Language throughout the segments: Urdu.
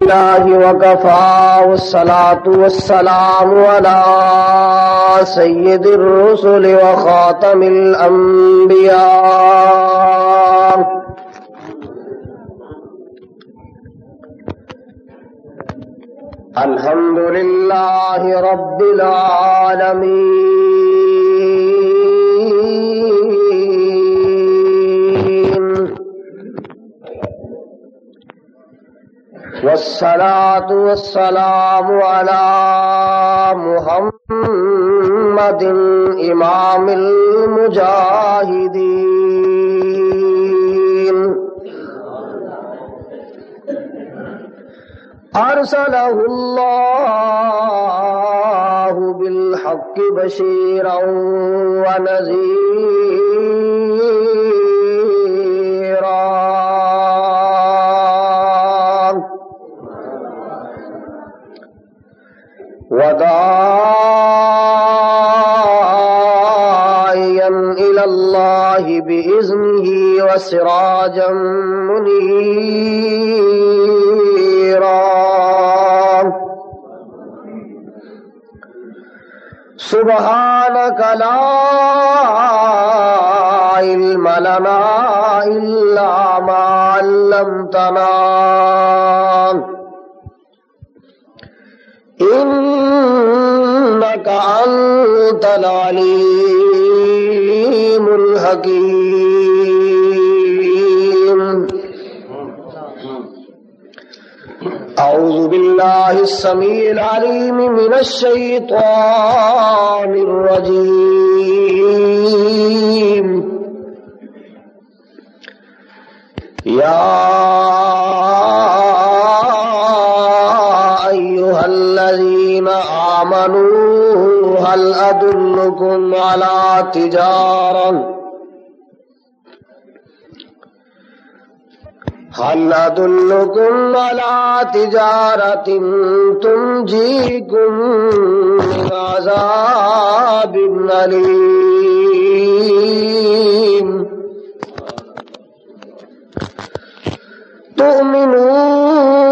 الله وكفى والصلاة والسلام على سيد الرسل وخاتم الأنبياء. الحمد لله رب العالمين. والصلاة والسلام على محمد إمام المجاهدين. أرسله الله بالحق بشيرا ونذيرا. وداعيا إلى الله بإذنه وسراجا منيرا. سبحانك لا علم لنا إلا ما علمتنا. إنك أنت العليم الحكيم. أعوذ بالله السميع العليم من الشيطان الرجيم. يا أيها الذين آمنوا، هل أدلكم على تجارة؟ هل أدلكم على تجارة تنجيكم من عذاب أليم؟ تؤمنون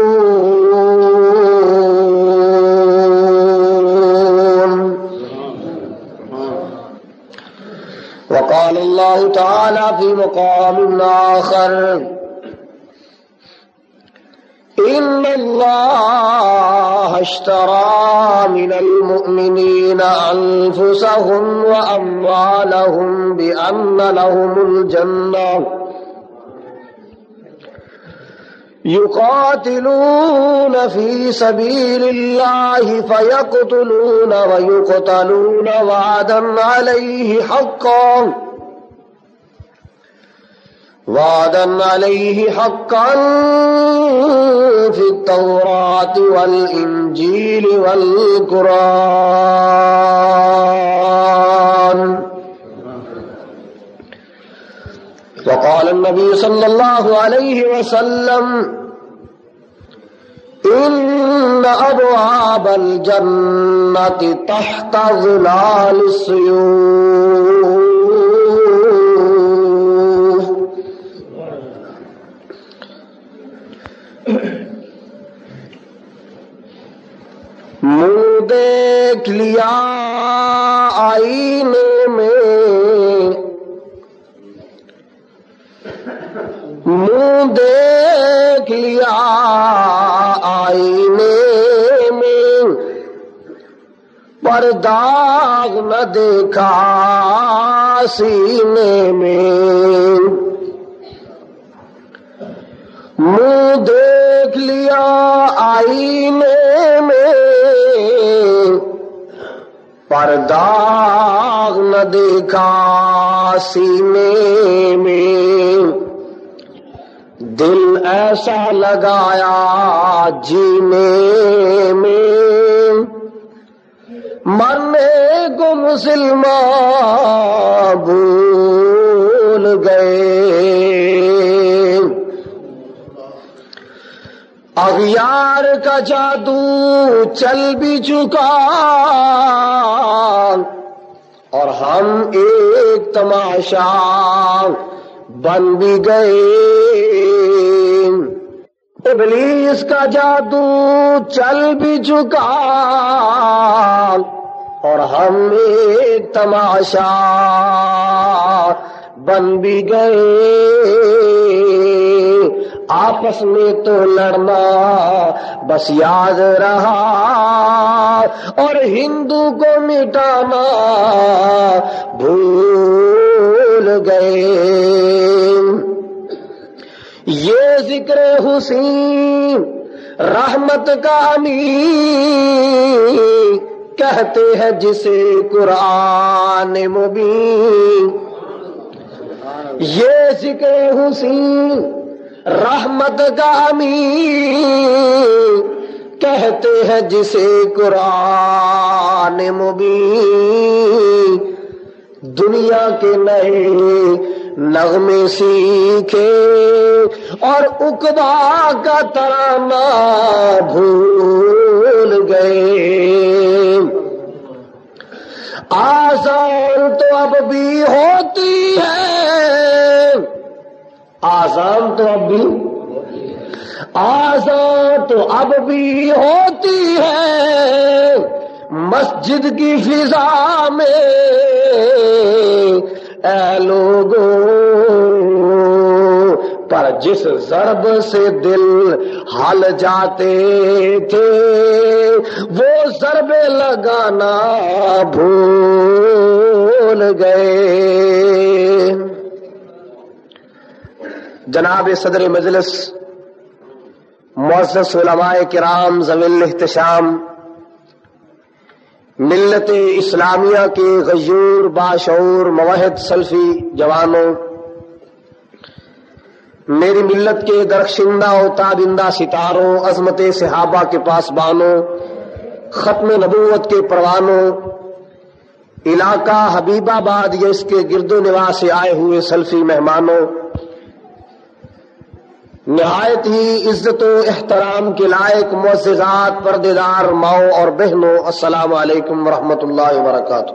وقال الله تعالى في مقام آخر، إن الله اشترى من المؤمنين أنفسهم وأموالهم بأن لهم الجنة. يقاتلون في سبيل الله فيقتلون ويقتلون وعدا عليه حقا. وعدا عليه حقا في التوراة والإنجيل والقرآن. وقال النبي صلى الله عليه وسلم، إن أبواب الجنة تحت ظلال السيوف. منہ دیکھ لیا آئینے میں۔ منہ دیکھ لیا آئینے میں۔ پر داغ نہ دیکھا سینے میں۔ منہ دیکھ لیا آئینے میں۔ پر داغ نہ دیکھا سینے میں۔ دل ایسا لگایا جینے میں۔ مرنے کو مسلمان بھول بھول گئے۔ اغیار کا جادو چل بھی چکا۔ اور ہم ایک تماشا بن بھی گئے۔ ابلیس کا جادو چل بھی چکا اور ہم ایک تماشا بن بھی گئے۔ آپس میں تو لڑنا بس یاد رہا اور ہندو کو مٹانا بھول گئے۔ یہ ذکر حسین رحمت کا امین کہتے ہیں جسے قرآن مبین۔ یہ ذکر حسین رحمت کا امین کہتے ہیں جسے قرآن مبین۔ دنیا کے نئے نغمے سیکھے اور اقدا کا ترانہ بھول گئے۔ آسان تو اب بھی ہوتی ہے۔ آسان تو اب بھی آسان تو اب بھی ہوتی ہے۔ مسجد کی فضا میں اے لوگوں پر جس ضرب سے دل ہل جاتے تھے، وہ ضرب لگانا بھول گئے۔ جناب صدر مجلس، معزز علماء کرام زویل احتشام ملت اسلامیہ کے غیور، باشعور موحد سلفی جوانوں، میری ملت کے درخشندہ و تابندہ ستاروں، عظمت صحابہ کے پاس بانوں ختم نبوت کے پروانوں، علاقہ حبیب آباد یا اس کے گرد و نواز سے آئے ہوئے سلفی مہمانوں نہایت ہی عزت و احترام کے لائق معززات، پردیدار ماؤں اور بہنوں، السلام علیکم ورحمۃ اللہ وبرکاتہ۔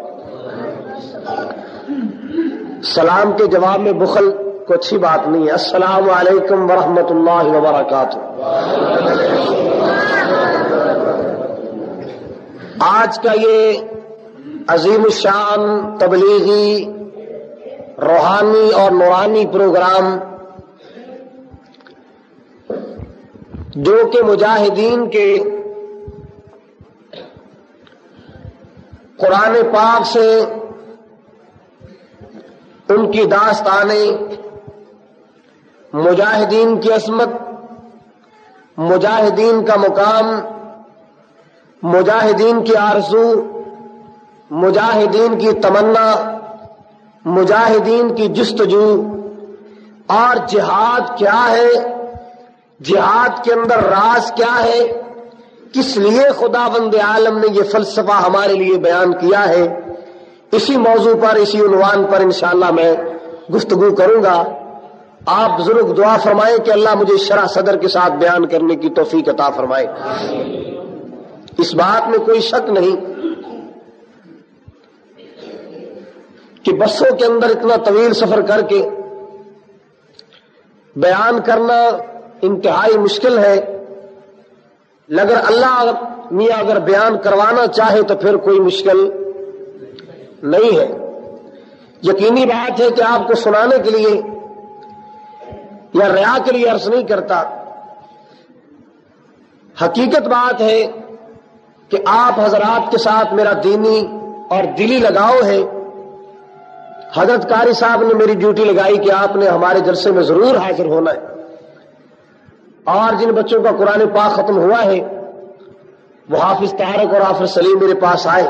سلام کے جواب میں بخل کو اچھی بات نہیں ہے۔ السلام علیکم ورحمۃ اللہ وبرکاتہ۔ آج کا یہ عظیم الشان تبلیغی، روحانی اور نورانی پروگرام جو کہ مجاہدین کے قرآن پاک سے ان کی داستانیں، مجاہدین کی عصمت، مجاہدین کا مقام، مجاہدین کی آرزو، مجاہدین کی تمنا، مجاہدین کی جستجو، اور جہاد کیا ہے؟ جہاد کے اندر راز کیا ہے؟ کس لیے خدا بند عالم نے یہ فلسفہ ہمارے لیے بیان کیا ہے؟ اسی موضوع پر، اسی عنوان پر انشاءاللہ میں گفتگو کروں گا۔ آپ بزرگ دعا فرمائیں کہ اللہ مجھے شرح صدر کے ساتھ بیان کرنے کی توفیق عطا فرمائے۔ اس بات میں کوئی شک نہیں کہ بسوں کے اندر اتنا طویل سفر کر کے بیان کرنا انتہائی مشکل ہے۔ لگر اللہ میاں اگر بیان کروانا چاہے تو پھر کوئی مشکل نہیں ہے۔ یقینی بات ہے کہ آپ کو سنانے کے لیے یا ریا کے لیے عرض نہیں کرتا۔ حقیقت بات ہے کہ آپ حضرات کے ساتھ میرا دینی اور دلی لگاؤ ہے۔ حضرت کاری صاحب نے میری ڈیوٹی لگائی کہ آپ نے ہمارے جلسے میں ضرور حاضر ہونا ہے۔ اور جن بچوں کا قرآن پاک ختم ہوا ہے، وہ حافظ تارک اور حافظ سلیم میرے پاس آئے۔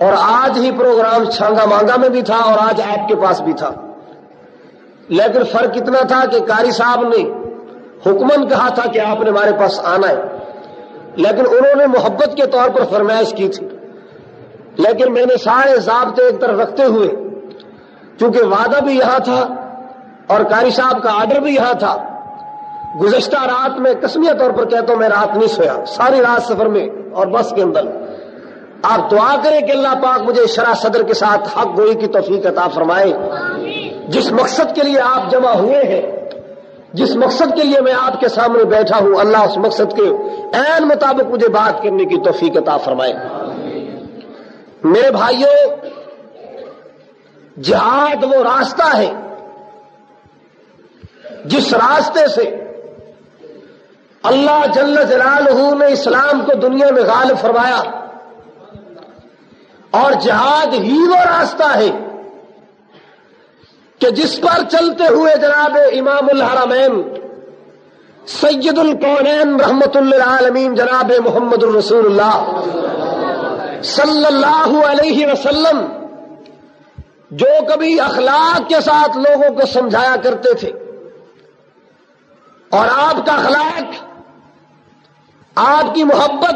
اور آج ہی پروگرام چھانگا مانگا میں بھی تھا اور آج آپ کے پاس بھی تھا۔ لیکن فرق اتنا تھا کہ کاری صاحب نے حکمن کہا تھا کہ آپ نے ہمارے پاس آنا ہے۔ لیکن انہوں نے محبت کے طور پر فرمائش کی تھی۔ لیکن میں نے سارے ضابطے ایک طرف رکھتے ہوئے، چونکہ وعدہ بھی یہاں تھا اور کاری صاحب کا آرڈر بھی یہاں تھا گزشتہ رات میں کسمیہ طور پر کہتا ہوں، میں رات نہیں سویا، ساری رات سفر میں اور بس کے اندر۔ آپ دعا کریں کہ اللہ پاک مجھے شرح صدر کے ساتھ حق گوئی کی توفیق عطا فرمائے۔ جس مقصد کے لیے آپ جمع ہوئے ہیں، جس مقصد کے لیے میں آپ کے سامنے بیٹھا ہوں، اللہ اس مقصد کے عین مطابق مجھے بات کرنے کی توفیق عطا فرمائے۔ میرے بھائیوں جہاد وہ راستہ ہے جس راستے سے اللہ جل جلال نے اسلام کو دنیا میں غالب فرمایا اور جہاد ہی وہ راستہ ہے کہ جس پر چلتے ہوئے جناب امام الحرمین سید القونین رحمت اللہ عالمین جناب محمد الرسول اللہ صلی اللہ علیہ وسلم جو کبھی اخلاق کے ساتھ لوگوں کو سمجھایا کرتے تھے اور آپ کا اخلاق، آپ کی محبت،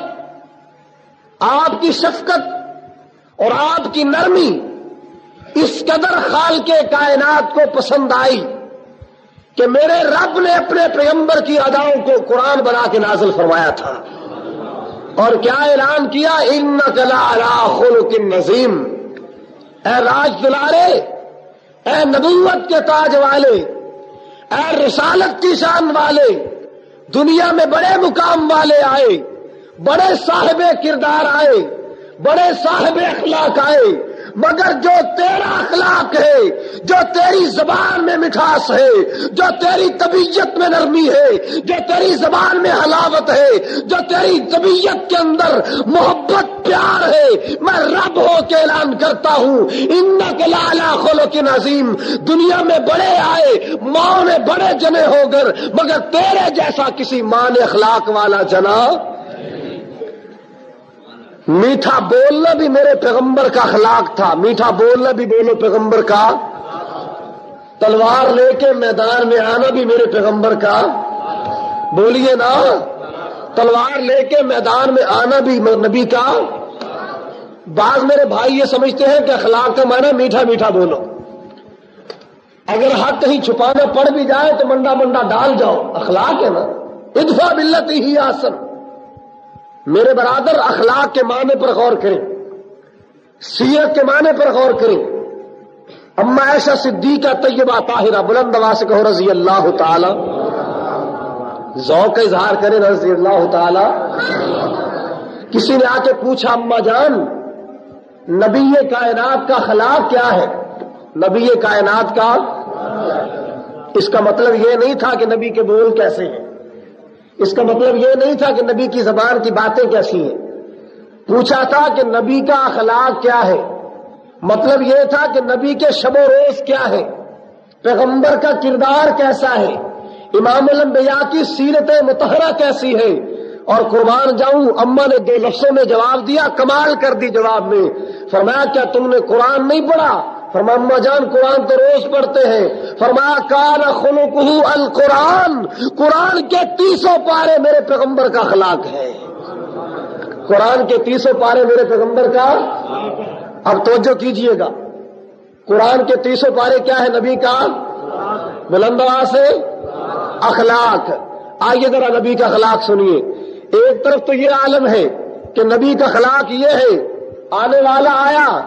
آپ کی شفقت اور آپ کی نرمی اس قدر خال کے کائنات کو پسند آئی کہ میرے رب نے اپنے پیغمبر کی اداؤں کو قرآن بنا کے نازل فرمایا تھا۔ اور کیا اعلان کیا؟ ان کلا خلق نظیم۔ اے راج دلارے، اے نبوت کے تاج والے اے رسالت کی شان والے، دنیا میں بڑے مقام والے آئے، بڑے صاحب کردار آئے، بڑے صاحب اخلاق آئے مگر جو تیرا اخلاق ہے، جو تیری زبان میں مٹھاس ہے، جو تیری طبیعت میں نرمی ہے، جو تیری زبان میں حلاوت ہے، جو تیری طبیعت کے اندر محبت، پیار ہے، میں رب ہو کے اعلان کرتا ہوں ان کے لالا خلو کی نظیم دنیا میں بڑے آئے، ماں نے بڑے جنے ہو کر مگر تیرے جیسا کسی ماں نے اخلاق والا جنا میٹھا بولنا بھی میرے پیغمبر کا اخلاق تھا۔ میٹھا بولنا بھی بولو پیغمبر کا۔ تلوار لے کے میدان میں آنا بھی میرے پیغمبر کا۔ بولیے نا۔ تلوار لے کے میدان میں آنا بھی نبی کا۔ بعض میرے بھائی یہ سمجھتے ہیں کہ اخلاق کا معنی میٹھا میٹھا بولو۔ اگر حق کہیں چھپانا پڑ بھی جائے تو منڈا منڈا ڈال جاؤ۔ اخلاق ہے نا۔ ادفا بلت ہی آسن۔ میرے برادر، اخلاق کے معنی پر غور کریں۔ سیرت کے معنی پر غور کریں۔ اما ایسا صدیقہ طیبہ طاہرہ بلند سے کہو، رضی اللہ تعالی۔ ذوق کا اظہار کرے رضی اللہ تعالی۔ کسی نے آ کے پوچھا، اما جان، نبی کائنات کا خلاف کیا ہے؟ نبی کائنات کا۔ اس کا مطلب یہ نہیں تھا کہ نبی کے بول کیسے ہیں۔ اس کا مطلب یہ نہیں تھا کہ نبی کی زبان کی باتیں کیسی ہیں۔ پوچھا تھا کہ نبی کا اخلاق کیا ہے۔ مطلب یہ تھا کہ نبی کے شب و روز کیا ہے۔ پیغمبر کا کردار کیسا ہے۔ امام الانبیاء کی سیرت متحرہ کیسی ہے۔ اور قربان جاؤں اما نے دو لفظوں میں جواب دیا، کمال کر دی جواب میں۔ فرمایا، کیا تم نے قرآن نہیں پڑھا؟ فرما جان، قرآن تو روز پڑھتے ہیں۔ فرمایا کان خلق القرآن۔ قرآن کے تیسوں پارے میرے پیغمبر کا اخلاق ہے قرآن کے تیسوں پارے میرے پیغمبر کا اب توجہ کیجیے گا۔ قرآن کے تیسوں پارے کیا ہے نبی کا؟ بلندوا سے اخلاق۔ آئیے ذرا نبی کا اخلاق سنیے۔ ایک طرف تو یہ عالم ہے کہ نبی کا اخلاق یہ ہے، آنے والا آیا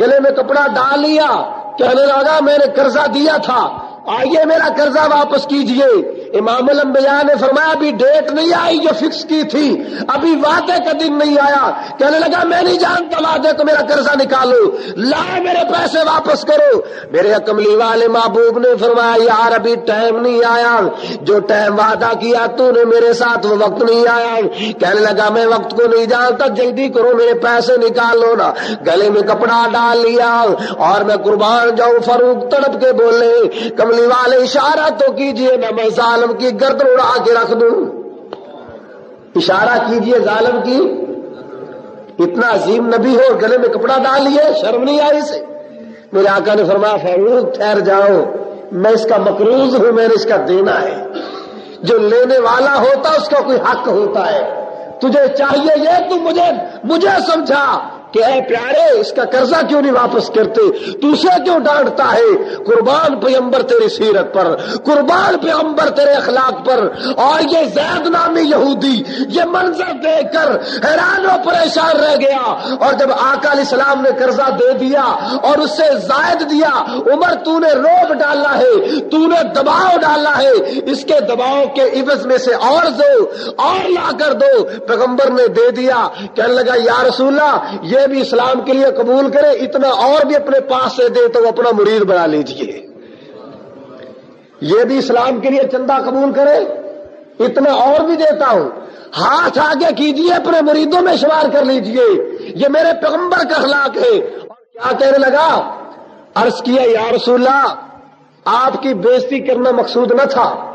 گلے میں کپڑا ڈال لیا، کہنے لگا، میں نے قرضہ دیا تھا۔ آئیے میرا قرضہ واپس کیجیے۔ امام الانبیاء نے فرمایا، ابھی ڈیٹ نہیں آئی جو فکس کی تھی، ابھی وعدے کا دن نہیں آیا۔ کہنے لگا، میں نہیں جانتا وعدے تو میرا قرضہ نکالو۔ لائے میرے پیسے واپس کرو۔ میرے کملی والے محبوب نے فرمایا، یار، ابھی ٹائم نہیں آیا۔ جو ٹائم وعدہ کیا تو نے میرے ساتھ، وہ وقت نہیں آیا۔ کہنے لگا، میں وقت کو نہیں جانتا، جلدی کرو، میرے پیسے نکالو نا۔ گلے میں کپڑا ڈال لیا اور میں قربان جاؤں فروخت تڑپ کے بولے کملی والے اشارہ تو کیجیے نہ میں ظالم کی گردن اڑا کے رکھ دوں۔ اشارہ کیجیے ظالم کی۔ اتنا عظیم نبی ہو گلے میں کپڑا ڈال لیے، شرم نہیں آئی سے میرے آقا نے فرمایا فروخ ٹھہر جاؤ۔ میں اس کا مقروض ہوں، میں نے اس کا دینا ہے جو لینے والا ہوتا، اس کا کوئی حق ہوتا ہے۔ تجھے چاہیے یہ، تو مجھے مجھے سمجھا۔ کہ اے پیارے، اس کا قرضہ کیوں نہیں واپس کرتے؟ اسے کیوں ڈانٹتا ہے؟ قربان پیمبر تیری سیرت پر، قربان پیمبر تیرے اخلاق پر۔ اور یہ زید نامی یہودی، یہ منظر دیکھ کر حیران و پریشان رہ گیا۔ اور جب آقا علیہ السلام نے قرضہ دے دیا اور اس سے زائد دیا، عمر تو نے روب ڈالا ہے، تو نے دباؤ ڈالا ہے۔ اس کے دباؤ کے عوض میں سے اور دو اور لا کر دو۔ پیغمبر نے دے دیا، کہنے لگا، یا رسول اللہ، یہ بھی اسلام کے لیے قبول کرے، اتنا اور بھی اپنے پاس سے دے تو وہ اپنا مرید بنا لیجیے۔ یہ بھی اسلام کے لیے چندہ قبول کرے، اتنا اور بھی دیتا ہوں۔ ہاتھ آگے کیجیے، اپنے مریدوں میں شمار کر لیجیے۔ یہ میرے پیغمبر کا اخلاق ہے۔ اور کیا کہنے لگا؟ عرض کیا، یا رسول اللہ، آپ کی بےزتی کرنا مقصود نہ تھا۔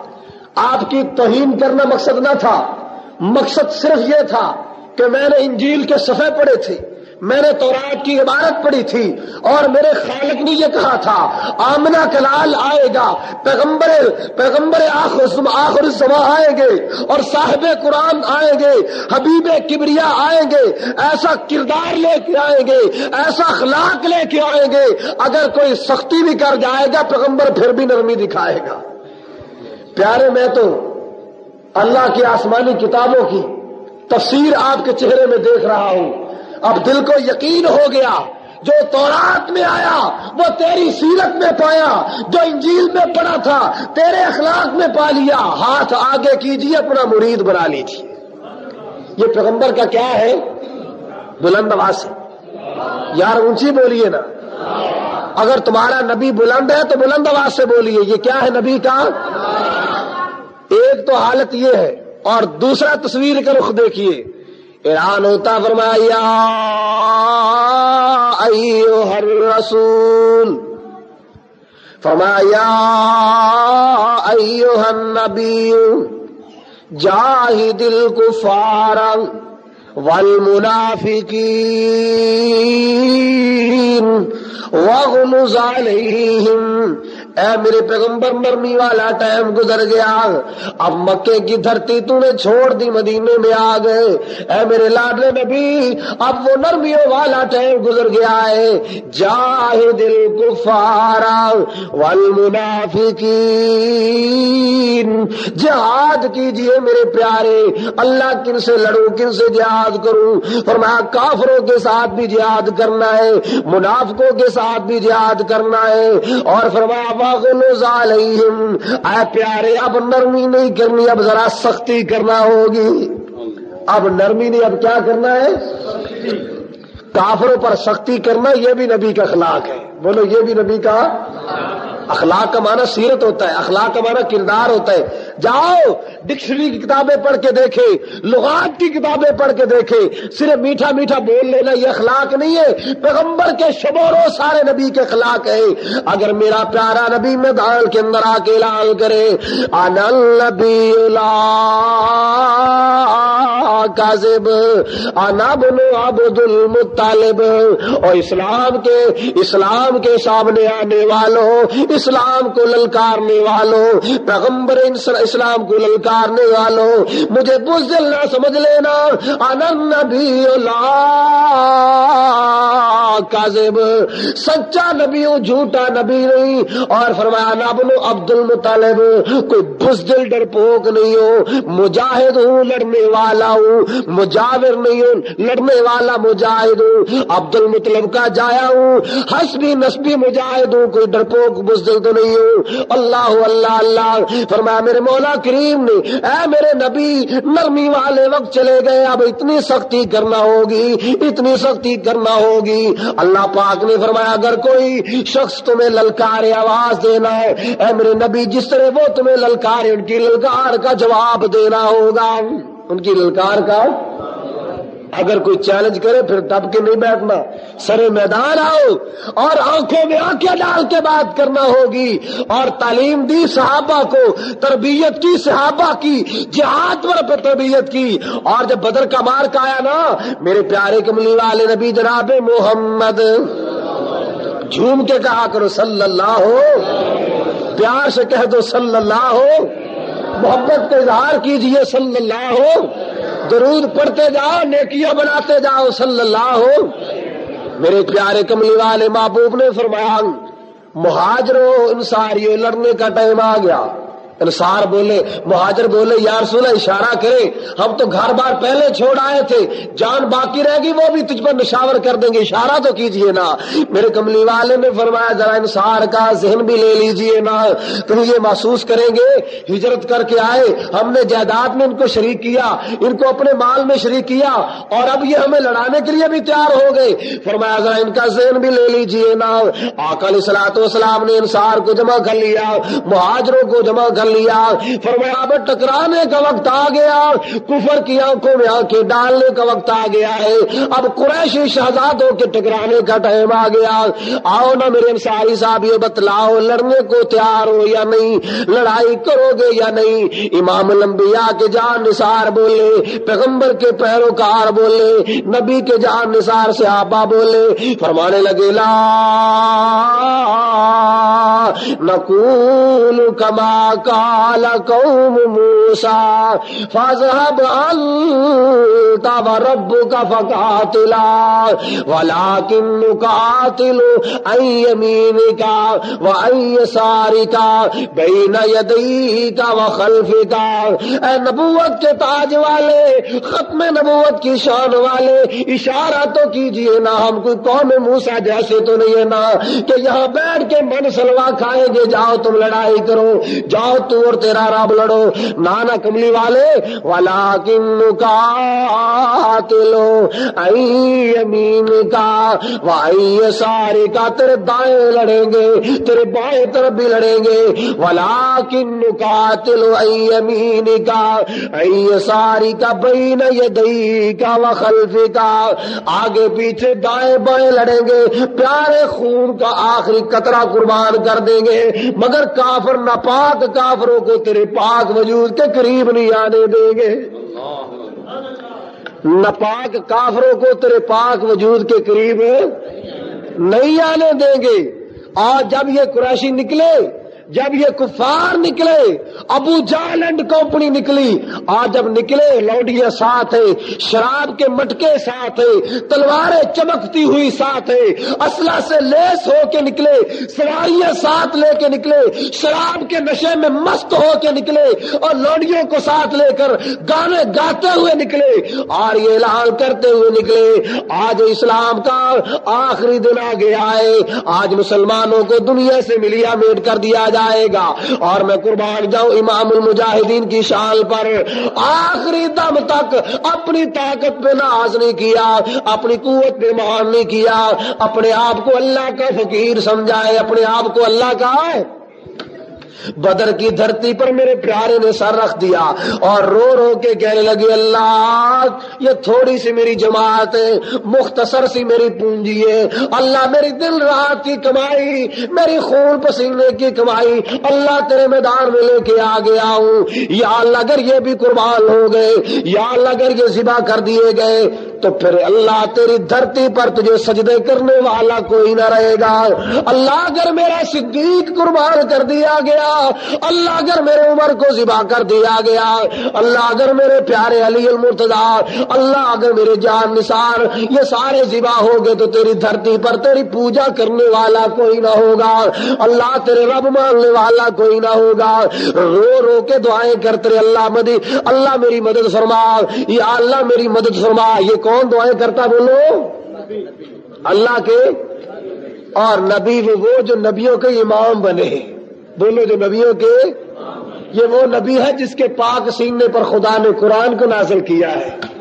آپ کی توہین کرنا مقصد نہ تھا۔ مقصد صرف یہ تھا کہ میں نے انجیل کے صفحے پڑے تھے۔ میں نے تورات کی عبارت پڑھی تھی اور میرے خالق نے یہ کہا تھا آمنا کلال آئے گا، پیغمبر پیغمبر آخر آخر سما آئیں گے اور صاحب قرآن آئیں گے، حبیب کبریا آئیں گے، ایسا کردار لے کے آئیں گے، ایسا اخلاق لے کے آئیں گے، اگر کوئی سختی بھی کر جائے گا، پیغمبر پھر بھی نرمی دکھائے گا۔ پیارے میں تو اللہ کی آسمانی کتابوں کی تفسیر آپ کے چہرے میں دیکھ رہا ہوں۔ اب دل کو یقین ہو گیا۔ جو تورات میں آیا، وہ تیری سیرت میں پایا۔ جو انجیل میں پڑا تھا، تیرے اخلاق میں پا لیا۔ ہاتھ آگے کیجیے، اپنا مرید بنا لیجیے۔ یہ پیغمبر کا کیا ہے؟ بلند آواز سے۔ یار، اونچی بولیے نا۔ اگر تمہارا نبی بلند ہے، تو بلند آواز سے بولیے۔ یہ کیا ہے نبی کا؟ ایک تو حالت یہ ہے۔ اور دوسرا تصویر کا رخ دیکھیے۔ ایران ہوتا فرمایا ایو ہر رسول فرمایا ایو ہر نبی جاہی دل کو فارم ول منافقی اے میرے پیغمبر نرمی والا ٹائم گزر گیا۔ اب مکے کی دھرتی تو نے چھوڑ دی، مدینے میں آ گئے۔ اے میرے لاڈلے نبی، اب وہ نرمیوں والا ٹائم گزر گیا ہے۔ جاہ دل کفارا والمنافقین۔ جہاد کیجیے میرے پیارے، اللہ کن سے لڑوں، کن سے جہاد کروں؟ اور میں کافروں کے ساتھ بھی جہاد کرنا ہے، منافقوں کے ساتھ بھی جہاد کرنا ہے۔ اور فرمایا اے پیارے، اب نرمی نہیں کرنی، اب ذرا سختی کرنا ہوگی۔ اب نرمی نہیں، اب کیا کرنا ہے؟ کافروں پر سختی کرنا یہ بھی نبی کا اخلاق ہے۔ بولو، یہ بھی نبی کا اخلاق کا معنی سیرت ہوتا ہے، اخلاق کا معنی کردار ہوتا ہے۔ جاؤ، ڈکشنری کی کتابیں پڑھ کے دیکھے، لغات کی کتابیں پڑھ کے دیکھے، صرف میٹھا میٹھا بول لینا یہ اخلاق نہیں ہے، پیغمبر کے شبوروں سارے نبی کے اخلاق ہے اگر میرا پیارا نبی میں کے اندر آ کے لال کرے انل نبی کاذب انا بنو عبد المطالب اور اسلام کے اسلام کے سامنے آنے والوں، اسلام کو للکارنے والوں، پیغمبر اسلام کو للکارنے والوں، مجھے بزدل نہ سمجھ لینا آنند نبی کاذب، سچا نبی ہوں، جھوٹا نبی نہیں۔ اور فرمایا نبنو عبد المطالب کوئی بزدل ڈرپوک نہیں ہو۔ مجاہد ہوں، لڑنے والا ہوں۔ مجاور نہیں ہوں، لڑنے والا مجاہد ہوں۔ عبد المطلب کا جایا ہوں۔ حسبی نسبی مجاہد ہوں، کوئی ڈرپوک، بزدل تو نہیں ہوں اللہ اللہ اللہ۔ فرمایا، میرے مولا کریم نے، اے میرے نبی، نرمی والے وقت چلے گئے، اب اتنی سختی کرنا ہوگی، اتنی سختی کرنا ہوگی۔ اللہ پاک نے فرمایا، اگر کوئی شخص تمہیں للکار آواز دینا ہے، اے میرے نبی، جس طرح وہ تمہیں للکار، ان کی للکار کا جواب دینا ہوگا۔ ان کی للکار کا اگر کوئی چیلنج کرے پھر دب کے نہیں بیٹھنا۔ سر میدان آؤ اور آنکھوں میں آنکھیں ڈال کے بات کرنا ہوگی۔ اور تعلیم دی صحابہ کو، تربیت کی صحابہ کی، جہاد پر تربیت کی۔ اور جب بدر کا مار کا آیا نا، میرے پیارے کملی والے نبی جناب محمد، جھوم کے کہا کرو صلی اللہ ہو پیار سے کہہ دو صلی اللہ ہو محبت کا اظہار کیجیے صلی اللہ ہو درود پڑھتے جاؤ، نیکیاں بناتے جاؤ، صلی اللہ ہو۔ میرے پیارے کملی والے محبوب نے فرمایا مہاجروں انصاریوں لڑنے کا ٹائم آ گیا۔ انصار بولے، مہاجر بولے یار سولہ اشارہ کرے۔ ہم تو گھر بار پہلے چھوڑ آئے تھے۔ جان باقی رہے گی وہ بھی تجھ پر نشاور کر دیں گے۔ اشارہ تو کیجیے نا۔ میرے کملی والے نے فرمایا، ذرا انصار کا ذہن بھی لے لیجیے نا۔ تم یہ محسوس کریں گے، ہجرت کر کے آئے۔ ہم نے جائیداد میں ان کو شریک کیا، ان کو اپنے مال میں شریک کیا، اور اب یہ ہمیں لڑانے کے لیے بھی تیار ہو گئے۔ فرمایا، ذرا ان کا ذہن بھی لے لیجیے نا۔ آکل سلاط وسلام نے انصار کو جمع کر لیا، مہاجروں کو جمع کر لیا۔ فرمایا، اب ٹکرانے کا وقت آ گیا۔ کفر کی آنکھوں میں آنکھیں ڈالنے کا وقت آ گیا ہے۔ اب قریشی شہزادوں کے ٹکرانے کا ٹائم آ گیا۔ آؤ نا میرے انصاری صاحب، یہ بتلاؤ، لڑنے کو تیار ہو یا نہیں؟ لڑائی کرو گے یا نہیں؟ امام لمبیا کے جان نثار بولے، پیغمبر کے پیروکار بولے، نبی کے جان نثار سے آبا بولے۔ فرمانے لگے، لا نقول کما کا قال قوم موسى فاذهب انت وربك فقاتلا ولكن نقاتل عن يمينك وعن يسارك بين يديك وخلفك اے نبوت کے تاج والے، ختم نبوت کی شان والے، اشارہ تو کیجیے نا، ہم کوئی قوم موسا جیسے تو نہیں ہے نا، کہ یہاں بیٹھ کے من سلوا کھائیں گے، جاؤ تم لڑائی کرو، جاؤ تو اور تیرا رب لڑو۔ نانا کملی والے والا کن کا تلو امین کا وائی سارے کا، تیرے دائیں لڑیں گے، تیرے بائیں طرف بھی لڑیں گے۔ والا کن کا تلو امین کا ساری کا، بین دئی کا و خلفی کا۔ آگے پیچھے دائیں بائیں لڑیں گے۔ پیارے خون کا آخری قطرہ قربان کر دیں گے۔ مگر کافر ناپاک کافروں کو تیرے پاک وجود کے قریب نہیں آنے دیں گے۔ ناپاک کافروں کو تیرے پاک وجود کے قریب نہیں آنے دیں گے۔ اور جب یہ قریشی نکلے جب یہ کفار نکلے، ابو جالینڈ کمپنی نکلی، آج جب نکلے لوڈیاں ساتھ ہے شراب کے مٹکے ساتھ ہے تلواریں چمکتی ہوئی ساتھ ہے اسلح سے لیس ہو کے نکلے سوائیاں ساتھ لے کے نکلے، شراب کے نشے میں مست ہو کے نکلے، اور لوڈیوں کو ساتھ لے کر گانے گاتے ہوئے نکلے، اور یہ اعلان کرتے ہوئے نکلے، آج اسلام کا آخری دن آ گیا ہے، آج مسلمانوں کو دنیا سے ملیا میٹ کر دیا جائے۔ جائے گا۔ اور میں قربان جاؤں امام المجاہدین کی شال پر۔ آخری دم تک اپنی طاقت پہ ناز نہیں کیا، اپنی قوت پہ مان نہیں کیا۔ اپنے آپ کو اللہ کا فقیر سمجھائے، اپنے آپ کو اللہ کا بدر کی دھرتی پر میرے پیارے نے سر رکھ دیا اور رو رو کے کہنے لگے اللہ، یہ تھوڑی سی میری جماعت ہے، مختصر سی میری پونجی ہے۔ اللہ میری دل رات کی کمائی، میری خون پسینے کی کمائی، اللہ تیرے میدان میں لے کے آ گیا ہوں یا اللہ، اگر یہ بھی قربان ہو گئے، یا اللہ، اگر یہ ذبح کر دیے گئے تو پھر اللہ تیری دھرتی پر تجھے سجدے کرنے والا کوئی نہ رہے گا۔ اللہ اگر میرا صدیق قربان کر دیا گیا، اللہ اگر میرے عمر کو ذبح کر دیا گیا، اللہ اگر میرے پیارے علی المرتضا اللہ اگر میرے جان نثار، یہ سارے ذبح ہو گئے تو تیری دھرتی پر تیری پوجا کرنے والا کوئی نہ ہوگا۔ اللہ تیرے رب ماننے والا کوئی نہ ہوگا۔ رو رو کے دعائیں کرتے اللہ مدی، اللہ میری مدد فرما، یا اللہ میری مدد فرما، یہ کون دعائیں کرتا بولو؟ اللہ کے۔ اور نبی وہ جو نبیوں کے امام بنے بولو جو نبیوں کے۔ یہ وہ نبی ہے جس کے پاک سینے پر خدا نے قرآن کو نازل کیا ہے۔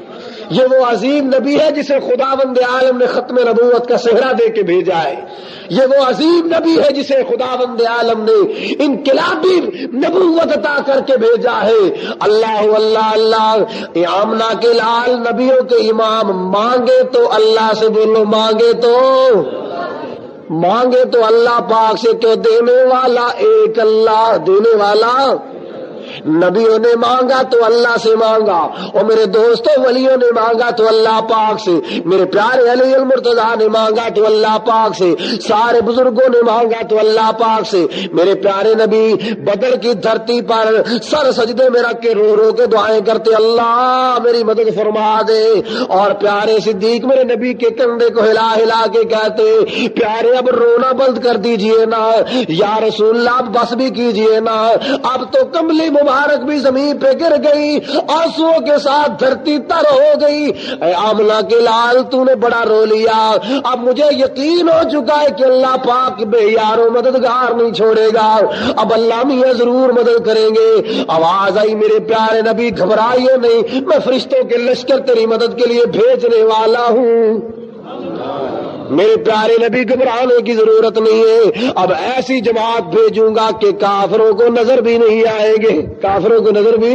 یہ وہ عظیم نبی ہے جسے خدا بند عالم نے ختم نبوت کا صحرا دے کے بھیجا ہے۔ یہ وہ عظیم نبی ہے جسے خدا بند عالم نے انقلابی نبوت عطا کر کے بھیجا ہے۔ اللہ اللہ اللہ آمنا کے لال نبیوں کے امام، مانگے تو اللہ سے بولو، مانگے تو۔ مانگے تو اللہ پاک سے کیوں دینے والا، ایک اللہ دینے والا۔ نبیوں نے مانگا تو اللہ سے مانگا، اور میرے دوستوں، ولیوں نے مانگا تو اللہ پاک سے۔ میرے پیارے علی المرتضی نے مانگا تو اللہ پاک سے۔ سارے بزرگوں نے مانگا تو اللہ پاک سے۔ میرے پیارے نبی، بدر کی دھرتی پر سر سجدے میں رکھ کے رو رو کے دعائیں کرتے اللہ میری مدد فرما دے۔ اور پیارے صدیق، میرے نبی کے کندھے کو ہلا ہلا کے کہتے، پیارے اب رونا بند کر دیجیے نا۔ یا رسول اللہ، بس بھی کیجیے نا۔ اب تو کملی مبارک بھی زمین پہ گر گئی آنسو کے ساتھ دھرتی تر ہو گئی۔ اے آملہ کے لال، تو نے بڑا رو لیا۔ اب مجھے یقین ہو چکا ہے کہ اللہ پاک بے یارو مددگار نہیں چھوڑے گا۔ اب اللہ میاں ضرور مدد کریں گے۔ آواز آئی میرے پیارے نبی، گھبرائیے نہیں۔ میں فرشتوں کے لشکر تیری مدد کے لیے بھیجنے والا ہوں۔ میرے پیارے نبی، گھبرانے کی ضرورت نہیں ہے۔ اب ایسی جماعت بھیجوں گا کہ کافروں کو نظر بھی نہیں آئیں گے۔ کافروں کو نظر بھی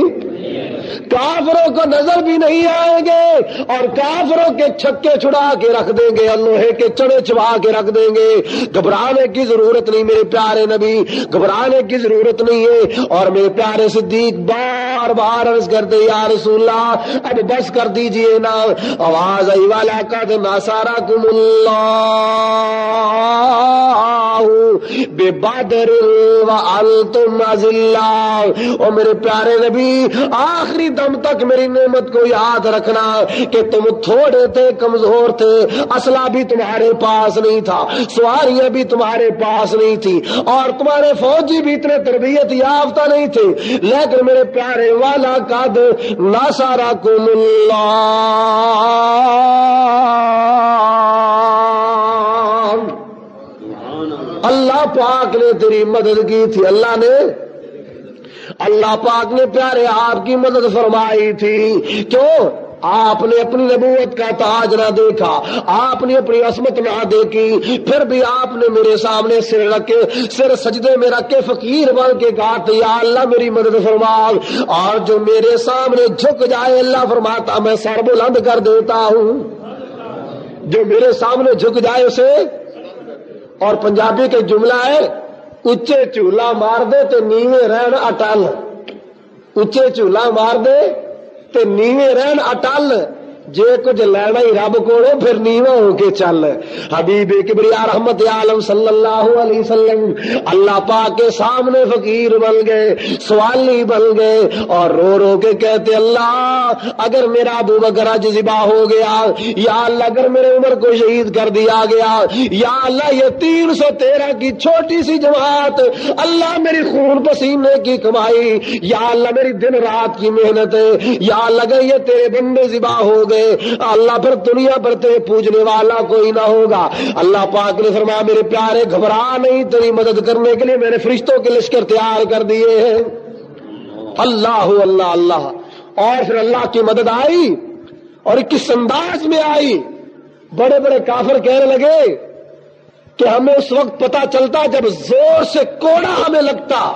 کافروں کو نظر بھی نہیں آئیں گے اور کافروں کے چھکے چھڑا کے رکھ دیں گے، لوہے کے چڑے چبا کے رکھ دیں گے۔ گھبرانے کی ضرورت نہیں میرے پیارے نبی، گھبرانے کی ضرورت نہیں ہے۔ اور میرے پیارے صدیق، بار بار عرض کرتے یا رسول اللہ، اب بس کر دیجیے نا۔ آواز آئی والا کا نہ سارا کم اللہ بے بادر تم اور میرے پیارے نبی، آخری دم تک میری نعمت کو یاد رکھنا کہ تم تھوڑے تھے، کمزور تھے۔ اسلحہ بھی تمہارے پاس نہیں تھا، سواریاں بھی تمہارے پاس نہیں تھی، اور تمہارے فوجی بھی اتنے تربیت یافتہ نہیں تھے۔ لیکن میرے پیارے والا کد نہ سارا کم اللہ پاک نے تیری مدد کی تھی، اللہ نے اللہ پاک نے پیارے آپ کی مدد فرمائی تھی۔ کیوں؟ آپ نے اپنی نبوت کا تاج نہ دیکھا، آپ نے اپنی عصمت نہ دیکھی، پھر بھی آپ نے میرے سامنے سر رکھے، سر سجدے میں رکھے، فقیر بن کے کہا یا اللہ میری مدد فرما اور جو میرے سامنے جھک جائے، اللہ فرماتا میں سر بلند کر دیتا ہوں۔ جو میرے سامنے جھک جائے اسے، اور پنجابی کا جملہ ہے اچے چولا مار دے تے نیوے رہن اٹل اچے چولا مار دے تے نیوے رہن اٹل جے کچھ لینا ہی رب کو پھر نیوا ہو کے چل۔ حبیب کبریا رحمت عالم صلی اللہ علیہ وسلم، اللہ پاک کے سامنے فقیر بن گئے، سوالی بن گئے، اور رو رو کے کہتے، اللہ، اگر میرا ابو بکر اج ذبح ہو گیا، یا اللہ، اگر میرے عمر کو شہید کر دیا گیا، یا اللہ، یہ تین سو تیرہ کی چھوٹی سی جماعت، اللہ میری خون پسینے کی کمائی، یا اللہ، میری دن رات کی محنت یا اللہ، اگر یہ تیرے بندے ذبح ہو گئے اللہ پھر دنیا پر تیرے پوجنے والا کوئی نہ ہوگا۔ اللہ پاک نے فرمایا، میرے پیارے، گھبرا نہیں، تیری مدد کرنے کے لیے میں نے فرشتوں کے لشکر تیار کر دیے ہیں۔ اللہ اللہ اللہ۔ اور پھر اللہ کی مدد آئی اور کس انداز میں آئی۔ بڑے بڑے کافر کہنے لگے کہ ہمیں اس وقت پتا چلتا جب زور سے کوڑا ہمیں لگتا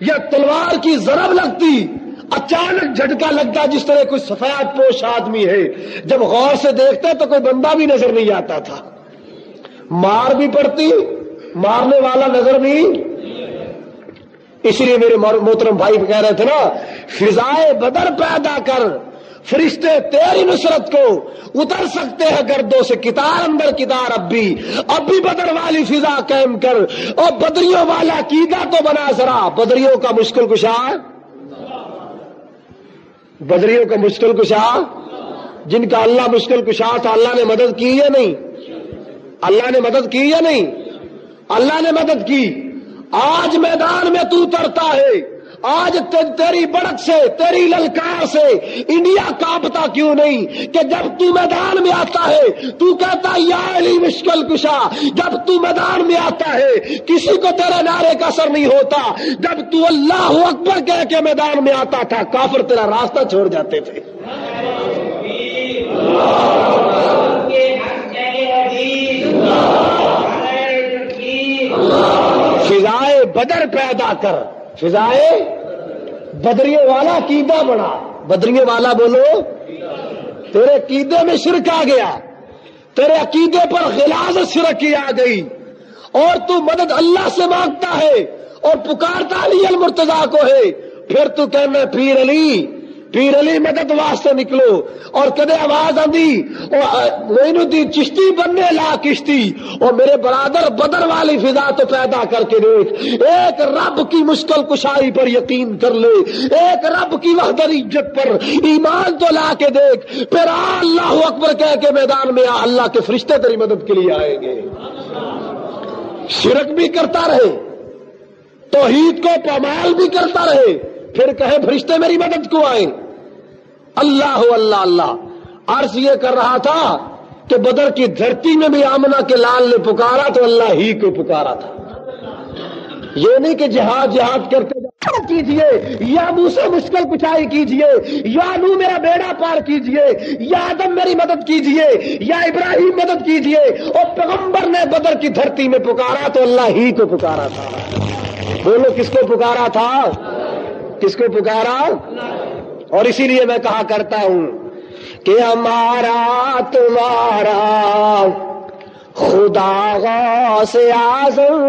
یا تلوار کی ضرب لگتی۔ اچانک جھٹکا لگتا جس طرح کوئی سفید پوش آدمی ہے۔ جب غور سے دیکھتے تو کوئی بندہ بھی نظر نہیں آتا تھا۔ مار بھی پڑتی، مارنے والا نظر بھی۔ اس لیے میرے محترم بھائی کہہ رہے تھے نا، فضائے بدر پیدا کر، فرشتے تیری نصرت کو اتر سکتے ہیں گردوں سے۔ کتار اندر کتار اب بھی۔ اب بھی بدر والی فضا قائم کر۔ اور بدریوں والا کیدا تو بنا ذرا۔ بدریوں کا مشکل کشار بدریوں کا مشکل کشا، جن کا اللہ مشکل کشا تھا، اللہ نے مدد کی یا نہیں؟ اللہ نے مدد کی یا نہیں؟ اللہ نے مدد کی۔ آج میدان میں تو ترتا ہے۔ آج تیری بڑک سے، تیری للکار سے انڈیا کاپتا کیوں نہیں؟ کہ جب تو میدان میں آتا ہے، تو کہتا یا علی مشکل کشا، جب تو میدان میں آتا ہے، کسی کو تیرے نعرے کا اثر نہیں ہوتا۔ جب تو اللہ اکبر کہہ کے میدان میں آتا تھا، کافر تیرا راستہ چھوڑ جاتے تھے۔ فضائے بدر پیدا کر۔ فضائے بدریے والا قیدا بنا۔ بدریے والا بولو، تیرے عقیدے میں شرک آ گیا۔ تیرے عقیدے پر غلاز شرک کی آ گئی۔ اور تو مدد اللہ سے مانگتا ہے اور پکارتا علی المرتضا کو ہے۔ پھر تو کہنا پیر علی پیر علی مدد واسطے نکلو اور کدے آواز آندی؟ الدین چشتی بننے لا کشتی اور میرے برادر بدر والی فضا تو پیدا کر کے دیکھ۔ ایک رب کی مشکل کشائی پر یقین کر لے۔ ایک رب کی وحدریت پر ایمان تو لا کے دیکھ۔ پھر اللہ اکبر کہہ کے میدان میں آ، اللہ کے فرشتے تیری مدد کے لیے آئیں گے شرک بھی کرتا رہے، توحید کو پمال بھی کرتا رہے۔ پھر کہے فرشتے میری مدد کو آئے اللہ اللہ اللہ۔ عرض یہ کر رہا تھا کہ بدر کی دھرتی میں بھی آمنا کے لال نے پکارا تو اللہ ہی کو پکارا تھا۔ یہ نہیں کہ جہاد جہاد کرتے کیجیے، یا منہ سے مشکل کچائی کیجیے، یا نو میرا بیڑا پار کیجیے، یا آدم میری مدد کیجیے، یا ابراہیم مدد کیجیے۔ اور پیغمبر نے بدر کی دھرتی میں پکارا تو اللہ ہی کو پکارا تھا۔ بولو کس کو پکارا تھا؟ کس کو پکارا؟ اور اسی لیے میں کہا کرتا ہوں کہ ہمارا تمہارا خدا سے آزم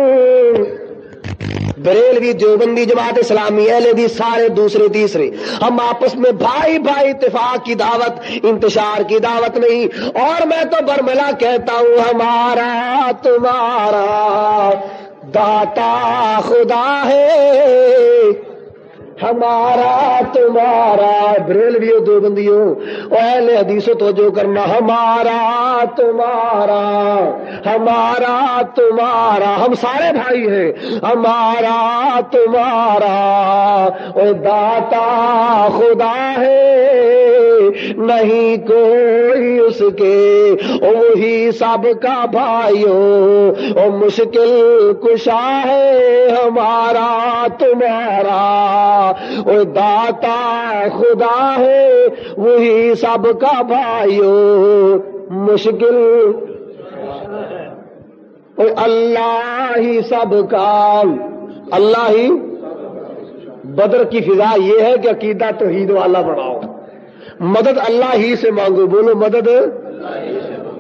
بریلوی دیوبندی جماعت اسلامی، اہل بھی سارے، دوسرے، تیسرے۔ ہم آپس میں بھائی بھائی اتفاق کی دعوت، انتشار کی دعوت نہیں۔ اور میں تو برملا کہتا ہوں، ہمارا تمہارا داتا خدا ہے۔ ہمارا تمہارا بریلوی دو بندیوں اہل حدیث تو جو کرنا، ہمارا تمہارا ہمارا تمہارا، ہم سارے بھائی ہیں، ہمارا تمہارا، او داتا خدا ہے، نہیں کوئی اس کے وہی سب کا بھائیو، او مشکل کشا ہے، ہمارا تمہارا۔ داتا خدا ہے، وہی سب کا بھائیو، مشکل۔ اللہ ہی سب کا، اللہ ہی۔ بدر کی فضا یہ ہے کہ عقیدہ توحید والا بڑھاؤ مدد اللہ ہی سے مانگو، بولو مدد۔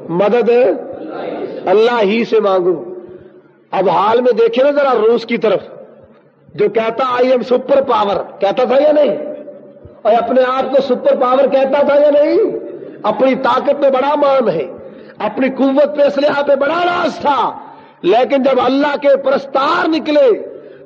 مدد اللہ ہی سے مانگو۔ اب حال میں دیکھیں نا ذرا روس کی طرف۔ جو کہتا آئی ایم سپر پاور کہتا تھا یا نہیں؟ اور اپنے آپ کو سپر پاور کہتا تھا یا نہیں؟ اپنی طاقت پہ بڑا مان ہے، اپنی قوت پہ اسلحہ پہ بڑا راز تھا۔ لیکن جب اللہ کے پرستار نکلے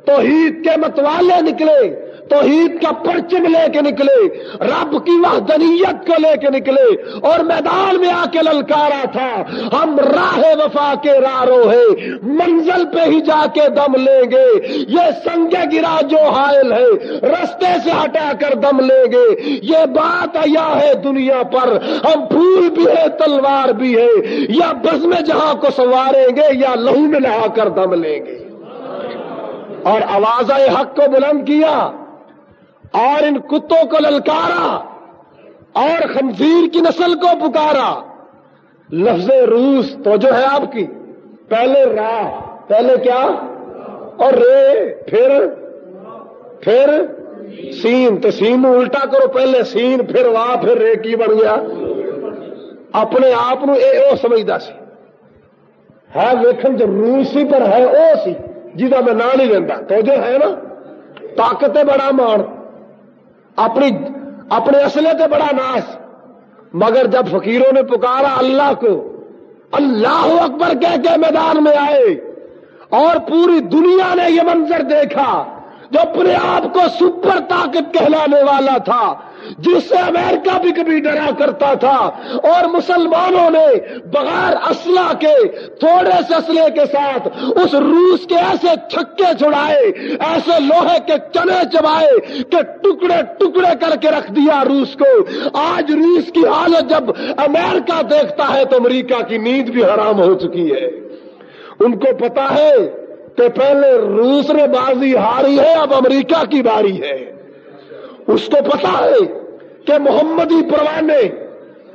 تو عید کے متوالے نکلے توحید کا پرچم لے کے نکلے، رب کی وحدنیت کو لے کے نکلے اور میدان میں آ کے للکارا تھا۔ ہم راہ وفا کے رارو ہے منزل پہ ہی جا کے دم لیں گے۔ یہ سنگ گرا جو حائل ہے، رستے سے ہٹا کر دم لیں گے۔ یہ بات آیا ہے دنیا پر، ہم پھول بھی ہے تلوار بھی ہے یا بس میں جہاں کو سواریں گے، یا لہو میں نہا کر دم لیں گے۔ اور آواز حق کو بلند کیا۔ اور ان کتوں کو للکارا اور خنزیر کی نسل کو پکارا۔ لفظ روس تو جو ہے آپ کی۔ پہلے راہ پہلے کیا؟ اور رے، پھر؟ پھر؟ سین۔ تو سین الٹا کرو، پہلے سین، پھر واہ پھر رے، کی بن گیا؟ اپنے آپ او سمجھتا سی۔ ہے ویکن جو روسی پر ہے، او سی جہاں میں نہ نہیں لینا تو جو ہے نا؟ طاقت بڑا مان اپنی اپنے اصلے سے بڑا ناس۔ مگر جب فقیروں نے پکارا اللہ کو، اللہ اکبر کہہ کے میدان میں آئے اور پوری دنیا نے یہ منظر دیکھا۔ جو اپنے آپ کو سپر طاقت کہلانے والا تھا، جس سے امریکہ بھی کبھی ڈرا کرتا تھا، اور مسلمانوں نے بغیر اسلحہ کے، تھوڑے سے اسلحے کے ساتھ اس روس کے ایسے چھکے چھڑائے، ایسے لوہے کے چنے چبائے کہ ٹکڑے ٹکڑے کر کے رکھ دیا روس کو۔ آج روس کی حالت جب امریکہ دیکھتا ہے تو امریکہ کی نیند بھی حرام ہو چکی ہے۔ ان کو پتا ہے کہ پہلے روس نے بازی ہاری ہے، اب امریکہ کی باری ہے۔ اس کو پتا ہے کہ محمدی پروانے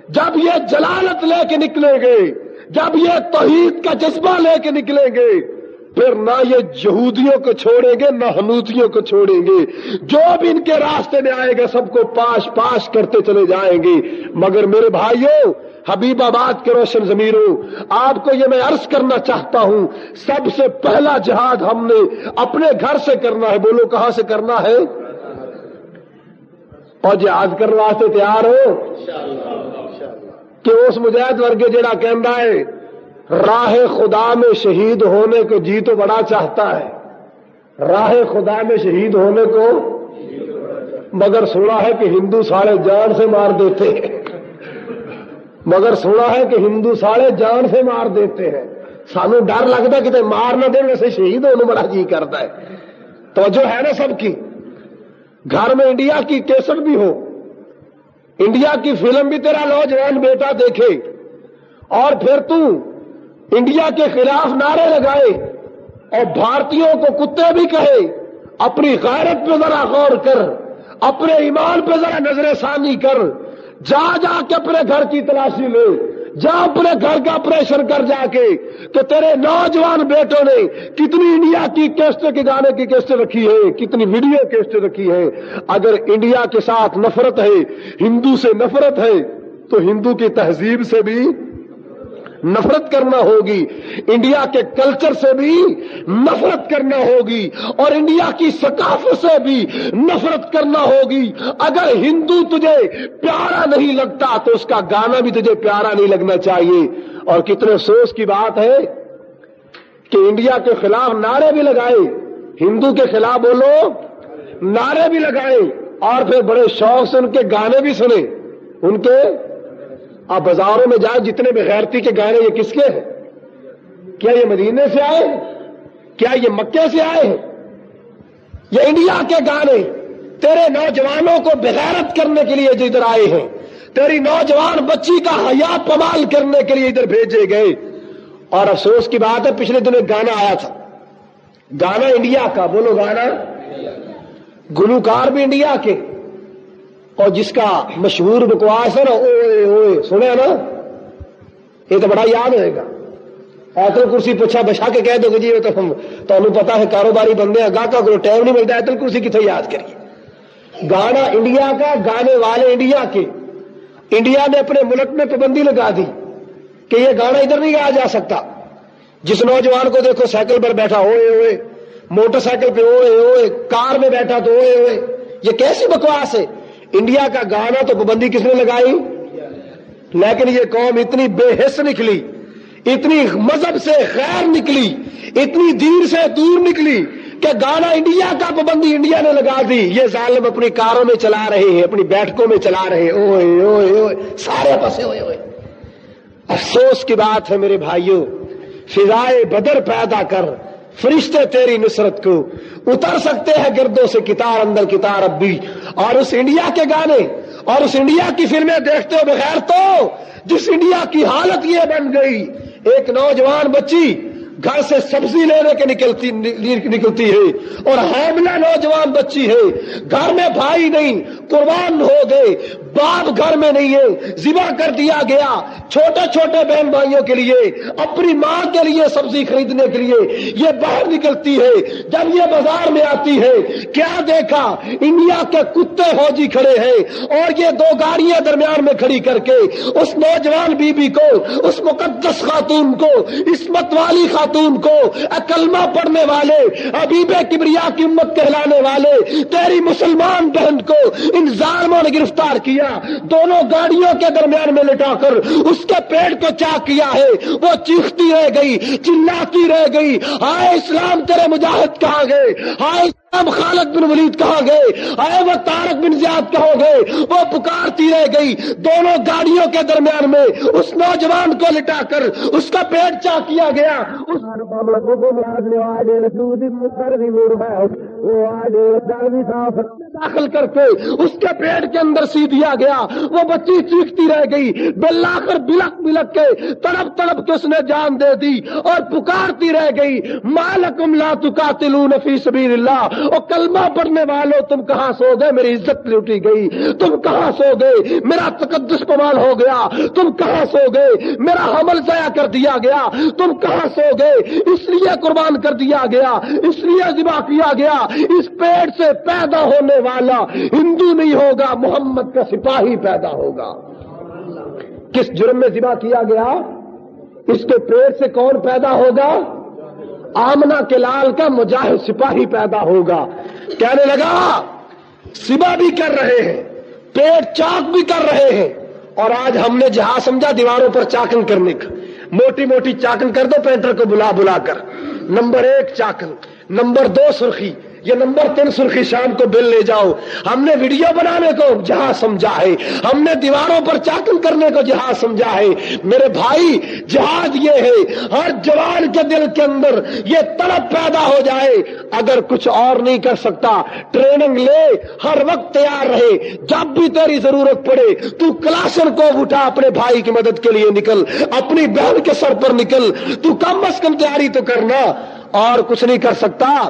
جب یہ جلالت لے کے نکلیں گے، جب یہ توحید کا جذبہ لے کے نکلیں گے پھر نہ یہ یہودیوں کو چھوڑیں گے، نہ ہنوتیوں کو چھوڑیں گے۔ جو بھی ان کے راستے میں آئے گا، سب کو پاش پاش کرتے چلے جائیں گے۔ مگر میرے بھائیوں، حبیب آباد کے روشن ضمیروں، آپ کو یہ میں عرض کرنا چاہتا ہوں، سب سے پہلا جہاد ہم نے اپنے گھر سے کرنا ہے۔ بولو، کہاں سے کرنا ہے؟ اور جہاد کرنے واسطے تیار ہو؟ کہ اس مجاہد ورگے جڑا کہہ ہے راہ خدا میں شہید ہونے کو جی تو بڑا چاہتا ہے۔ راہ خدا میں شہید ہونے کو مگر سنا ہے کہ ہندو سارے جان سے مار دیتے ہیں۔ مگر سنا ہے کہ ہندو سارے جان سے مار دیتے ہیں۔ سانو ڈر لگتا کہ مار نہ دیں ویسے شہید ہونے بڑا جی کرتا ہے۔ توجہ ہے نا سب کی؟ گھر میں انڈیا کی کیسٹ بھی ہو۔ انڈیا کی فلم بھی تیرا نوجوان بیٹا دیکھے۔ اور پھر تو انڈیا کے خلاف نعرے لگائے اور بھارتیوں کو کتے بھی کہے، اپنی غیرت پہ ذرا غور کر، اپنے ایمان پہ ذرا نظر ثانی کر، جا جا کے اپنے گھر کی تلاشی لے، جا اپنے گھر کا آپریشن کر جا کے کہ تیرے نوجوان بیٹوں نے کتنی انڈیا کی کیسٹ کے گانے کی کیسٹ رکھی ہے کتنی ویڈیو کیسٹ رکھی ہے اگر انڈیا کے ساتھ نفرت ہے، ہندو سے نفرت ہے، تو ہندو کی تہذیب سے بھی نفرت کرنا ہوگی۔ انڈیا کے کلچر سے بھی نفرت کرنا ہوگی اور انڈیا کی ثقافت سے بھی نفرت کرنا ہوگی۔ اگر ہندو تجھے پیارا نہیں لگتا تو اس کا گانا بھی تجھے پیارا نہیں لگنا چاہیے۔ اور کتنے افسوس کی بات ہے کہ انڈیا کے خلاف نعرے بھی لگائے۔ ہندو کے خلاف بولو، نعرے بھی لگائے اور پھر بڑے شوق سے ان کے گانے بھی سنے۔ ان کے آپ بازاروں میں جائیں، جتنے بغیرتی کے گانے، یہ کس کے ہیں؟ کیا یہ مدینے سے آئے ہیں؟ کیا یہ مکے سے آئے ہیں؟ یہ انڈیا کے گانے تیرے نوجوانوں کو بغیرت کرنے کے لیے جو ادھر آئے ہیں، تیری نوجوان بچی کا حیا پمال کرنے کے لیے ادھر بھیجے گئے۔ اور افسوس کی بات ہے، پچھلے دن ایک گانا آیا تھا۔ گانا انڈیا کا، بولو گانا۔ گلوکار بھی انڈیا کے۔ اور جس کا مشہور بکواس ہے نا اوے اوے سنے نا؟ یہ تو بڑا یاد ہوئے گا۔ ایتل کرسی پوچھا بچا کے کہہ دو گے جی تو ہم تمہیں پتا ہے، کاروباری بندے ہیں گاہ کا ٹائم نہیں ملتا، ایتل کرسی کتنے یاد کریے۔ گانا انڈیا کا، گانے والے انڈیا کے۔ انڈیا نے اپنے ملک میں پابندی لگا دی کہ یہ گانا ادھر نہیں گایا جا سکتا۔ جس نوجوان کو دیکھو، سائیکل پر بیٹھا ہوئے ہوئے موٹر سائیکل پہ ہوئے ہوئے کار میں بیٹھا تو ہوئے ہوئے یہ کیسی بکواس ہے؟ انڈیا کا گانا تو پابندی کس نے لگائی؟ لیکن یہ قوم اتنی بے حص نکلی، اتنی مذہب سے خیر نکلی، اتنی دیر سے دور نکلی کہ گانا انڈیا کا پابندی انڈیا نے لگا دی۔ یہ ظالم اپنی کاروں میں چلا رہے ہیں، اپنی بیٹھکوں میں چلا رہے ہیں۔ اوئے اوئے اوئے، سارے پسے ہوئے ہوئے افسوس کی بات ہے میرے بھائیوں، فضائے بدر پیدا کر فرشتے تیری نصرت کو اتر سکتے ہیں گردوں سے کتار اندر کتار اب بھی۔ اور اس انڈیا کے گانے اور اس انڈیا کی فلمیں دیکھتے ہو بغیر تو جس انڈیا کی حالت یہ بن گئی۔ ایک نوجوان بچی گھر سے سبزی لینے کے نکلتی نکلتی ہے اور حاملہ نوجوان بچی ہے۔ گھر میں بھائی نہیں، قربان ہو گئے۔ باپ گھر میں نہیں ہے، ذبح کر دیا گیا۔ چھوٹے چھوٹے بہن بھائیوں کے لیے، اپنی ماں کے لیے سبزی خریدنے کے لیے یہ باہر نکلتی ہے۔ جب یہ بازار میں آتی ہے، کیا دیکھا؟ انڈیا کے کتے فوجی کھڑے ہیں اور یہ دو گاڑیاں درمیان میں کھڑی کر کے اس نوجوان بی بی کو، اس مقدس خاتون کو اسمت والی خاتون کو اکلمہ پڑھنے والے ابیب کبریا کی امت کہلانے والے، تیری مسلمان بہن کو ان ظالموں نے گرفتار کیا۔ دونوں گاڑیوں کے درمیان میں لٹا کر اس کے پیٹ کو چاک کیا ہے۔ وہ چیختی رہ گئی، چلاتی رہ گئی۔ ہائے اسلام، تیرے مجاہد کہاں گئے؟ ہائے اب خالد بن ولید کہاں گئے؟ آئے وہ تارک بن زیاد کہاں گئے؟ وہ پکارتی رہ گئی۔ دونوں گاڑیوں کے درمیان میں اس نوجوان کو لٹا کر اس کا پیٹ چا کیا گیا۔ داخل کر کے اس کے پیٹ کے اندر سی دیا گیا۔ وہ بچی چیختی رہ گئی۔ بلا کر بلک بلک کے تڑپ تڑپ کے اس نے جان دے دی اور پکارتی رہ گئی۔ مالکم لا تقاتلون فی سبیل اللہ۔ اور کلمہ پڑھنے والوں تم کہاں سو گئے؟ میری عزت لوٹی گئی۔ تم کہاں سو گئے؟ میرا تقدس پمال ہو گیا۔ تم کہاں سو گئے؟ میرا حمل ضائع کر دیا گیا۔ تم کہاں سو گئے؟ اس لیے قربان کر دیا گیا۔ اس لیے ذبح کیا گیا۔ اس پیٹ سے پیدا ہونے والا ہندو نہیں ہوگا، محمد کا سپاہی پیدا ہوگا۔ کس جرم میں ذبح کیا گیا؟ اس کے پیٹ سے کون پیدا ہوگا؟ آمنا کے لال کا مجاہد سپاہی پیدا ہوگا۔ کہنے لگا، سبا بھی کر رہے ہیں، پیٹ چاک بھی کر رہے ہیں۔ اور آج ہم نے جہاں سمجھا دیواروں پر چاکن کرنے کا۔ موٹی موٹی چاکن کر دو، پینٹر کو بلا بلا کر۔ نمبر ایک چاکن، نمبر دو سرخی یہ نمبر تین سرخی شام کو بل لے جاؤ۔ ہم نے ویڈیو بنانے کو جہاں سمجھا ہے۔ ہم نے دیواروں پر چاکن کرنے کو جہاں سمجھا ہے۔ میرے بھائی جہاز یہ ہے۔ ہر جوان کے دل کے اندر یہ طلب پیدا ہو جائے۔ اگر کچھ اور نہیں کر سکتا، ٹریننگ لے۔ ہر وقت تیار رہے۔ جب بھی تیری ضرورت پڑے، تو کلاسن کو اٹھا اپنے بھائی کی مدد کے لیے نکل۔ اپنی بہن کے سر پر نکل۔ تو کم از کم تیاری تو کرنا۔ اور کچھ نہیں کر سکتا۔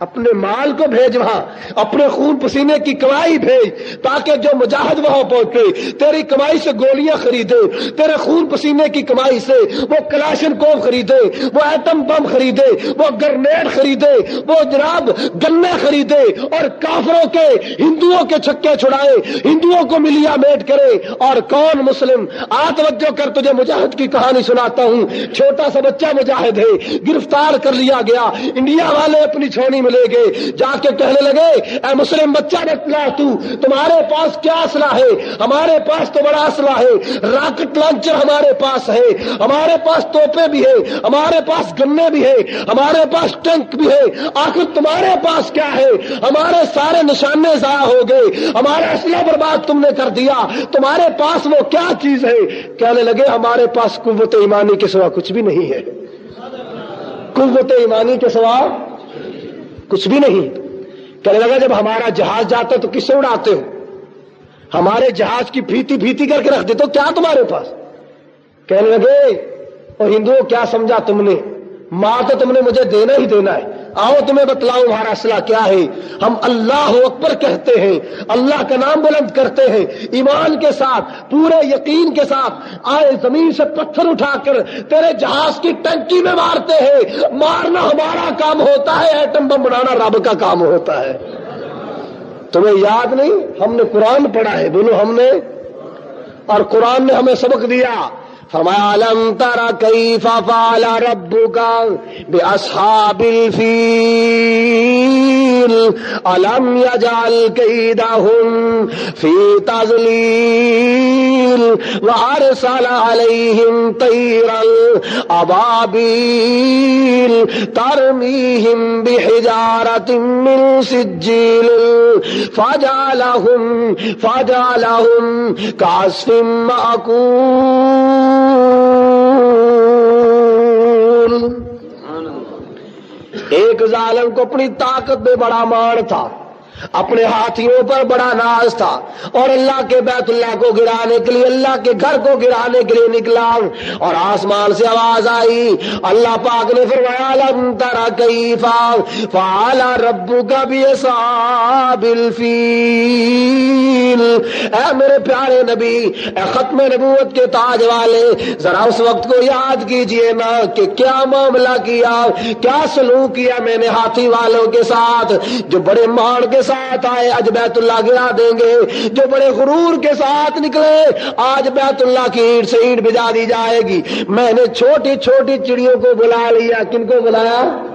اپنے مال کو بھیج وہاں، اپنے خون پسینے کی کمائی بھیج تاکہ جو مجاہد وہاں پہنچے، تیری کمائی سے گولیاں خریدے، تیرے خون پسینے کی کمائی سے وہ کلاشن کوف خریدے، وہ ایٹم بم خریدے، وہ گرنیڈ خریدے، وہ جناب گنے خریدے اور کافروں کے، ہندوؤں کے چھکے چھڑائے، ہندوؤں کو ملیا میٹ کرے۔ اور کون مسلم آتوجہ کر تجھے مجاہد کی کہانی سناتا ہوں؟ چھوٹا سا بچہ مجاہد ہے، گرفتار کر لیا گیا، انڈیا والے اپنی چھوڑی میں لے گئے جا کے کہنے لگے، اے مسلم بچہ بتلا تو، تمہارے پاس کیا اسلحہ ہے؟ ہمارے پاس تو بڑا اسلحہ ہے۔ راکٹ لانچر ہمارے پاس ہے۔ ہمارے پاس توپے بھی ہے ہمارے پاس گنے بھی ہے ہمارے پاس ٹینک بھی ہے آخر تمہارے پاس کیا ہے؟ ہمارے سارے نشانے ضائع ہو گئے۔ ہمارا اسلحہ برباد تم نے کر دیا۔ تمہارے پاس وہ کیا چیز ہے؟ کہنے لگے، ہمارے پاس قوت ایمانی کے سوا کچھ بھی نہیں ہے۔ قوت ایمانی کے سوا کچھ بھی نہیں۔ کہنے لگا، جب ہمارا جہاز جاتا تو کس سے اڑاتے ہو؟ ہمارے جہاز کی پھیتی پھیتی کر کے رکھ دیتے تو کیا تمہارے پاس؟ کہنے لگے، اور ہندوؤں کیا سمجھا تم نے؟ ماں تو تم نے مجھے دینا ہی دینا ہے۔ آؤ تمہیں بتلاؤ ہمارا اصلہ کیا ہے۔ ہم اللہ اکبر کہتے ہیں، اللہ کا نام بلند کرتے ہیں۔ ایمان کے ساتھ، پورے یقین کے ساتھ آئے زمین سے پتھر اٹھا کر تیرے جہاز کی ٹنکی میں مارتے ہیں۔ مارنا ہمارا کام ہوتا ہے، ایٹم بم بنانا رب کا کام ہوتا ہے۔ تمہیں یاد نہیں؟ ہم نے قرآن پڑھا ہے، بولو ہم نے۔ اور قرآن نے ہمیں سبق دیا۔ فرمایا لم تر كيف فعل ربك باصحاب الفيل الم يجعل كيدهم في تضليل وارسل عليهم طيرا ابابيل ترميهم بحجاره من سجيل فجعلهم فجعلهم كعصف مأكول ایک ظالم کو اپنی طاقت میں بڑا مان تھا۔ اپنے ہاتھیوں پر بڑا ناز تھا اور اللہ کے بیت اللہ کو گرانے کے لیے، اللہ کے گھر کو گرانے کے لیے نکلا اور آسمان سے آواز آئی۔ اللہ پاک نے فرمایا، لم ترا کیفا فعلا ربو کا بھی اے میرے پیارے نبی، اے ختم نبوت کے تاج والے، ذرا اس وقت کو یاد کیجیے نا کہ کیا معاملہ کیا کیا سلوک کیا میں نے ہاتھی والوں کے ساتھ جو بڑے ماڑ کے ساتھ ساتھ آئے، آج بیت اللہ گرا دیں گے۔ جو بڑے غرور کے ساتھ نکلے، آج بیت اللہ کی اینٹ سے اینٹ بجا دی جائے گی۔ میں نے چھوٹی چھوٹی چڑیوں کو بلا لیا۔ کن کو بلایا؟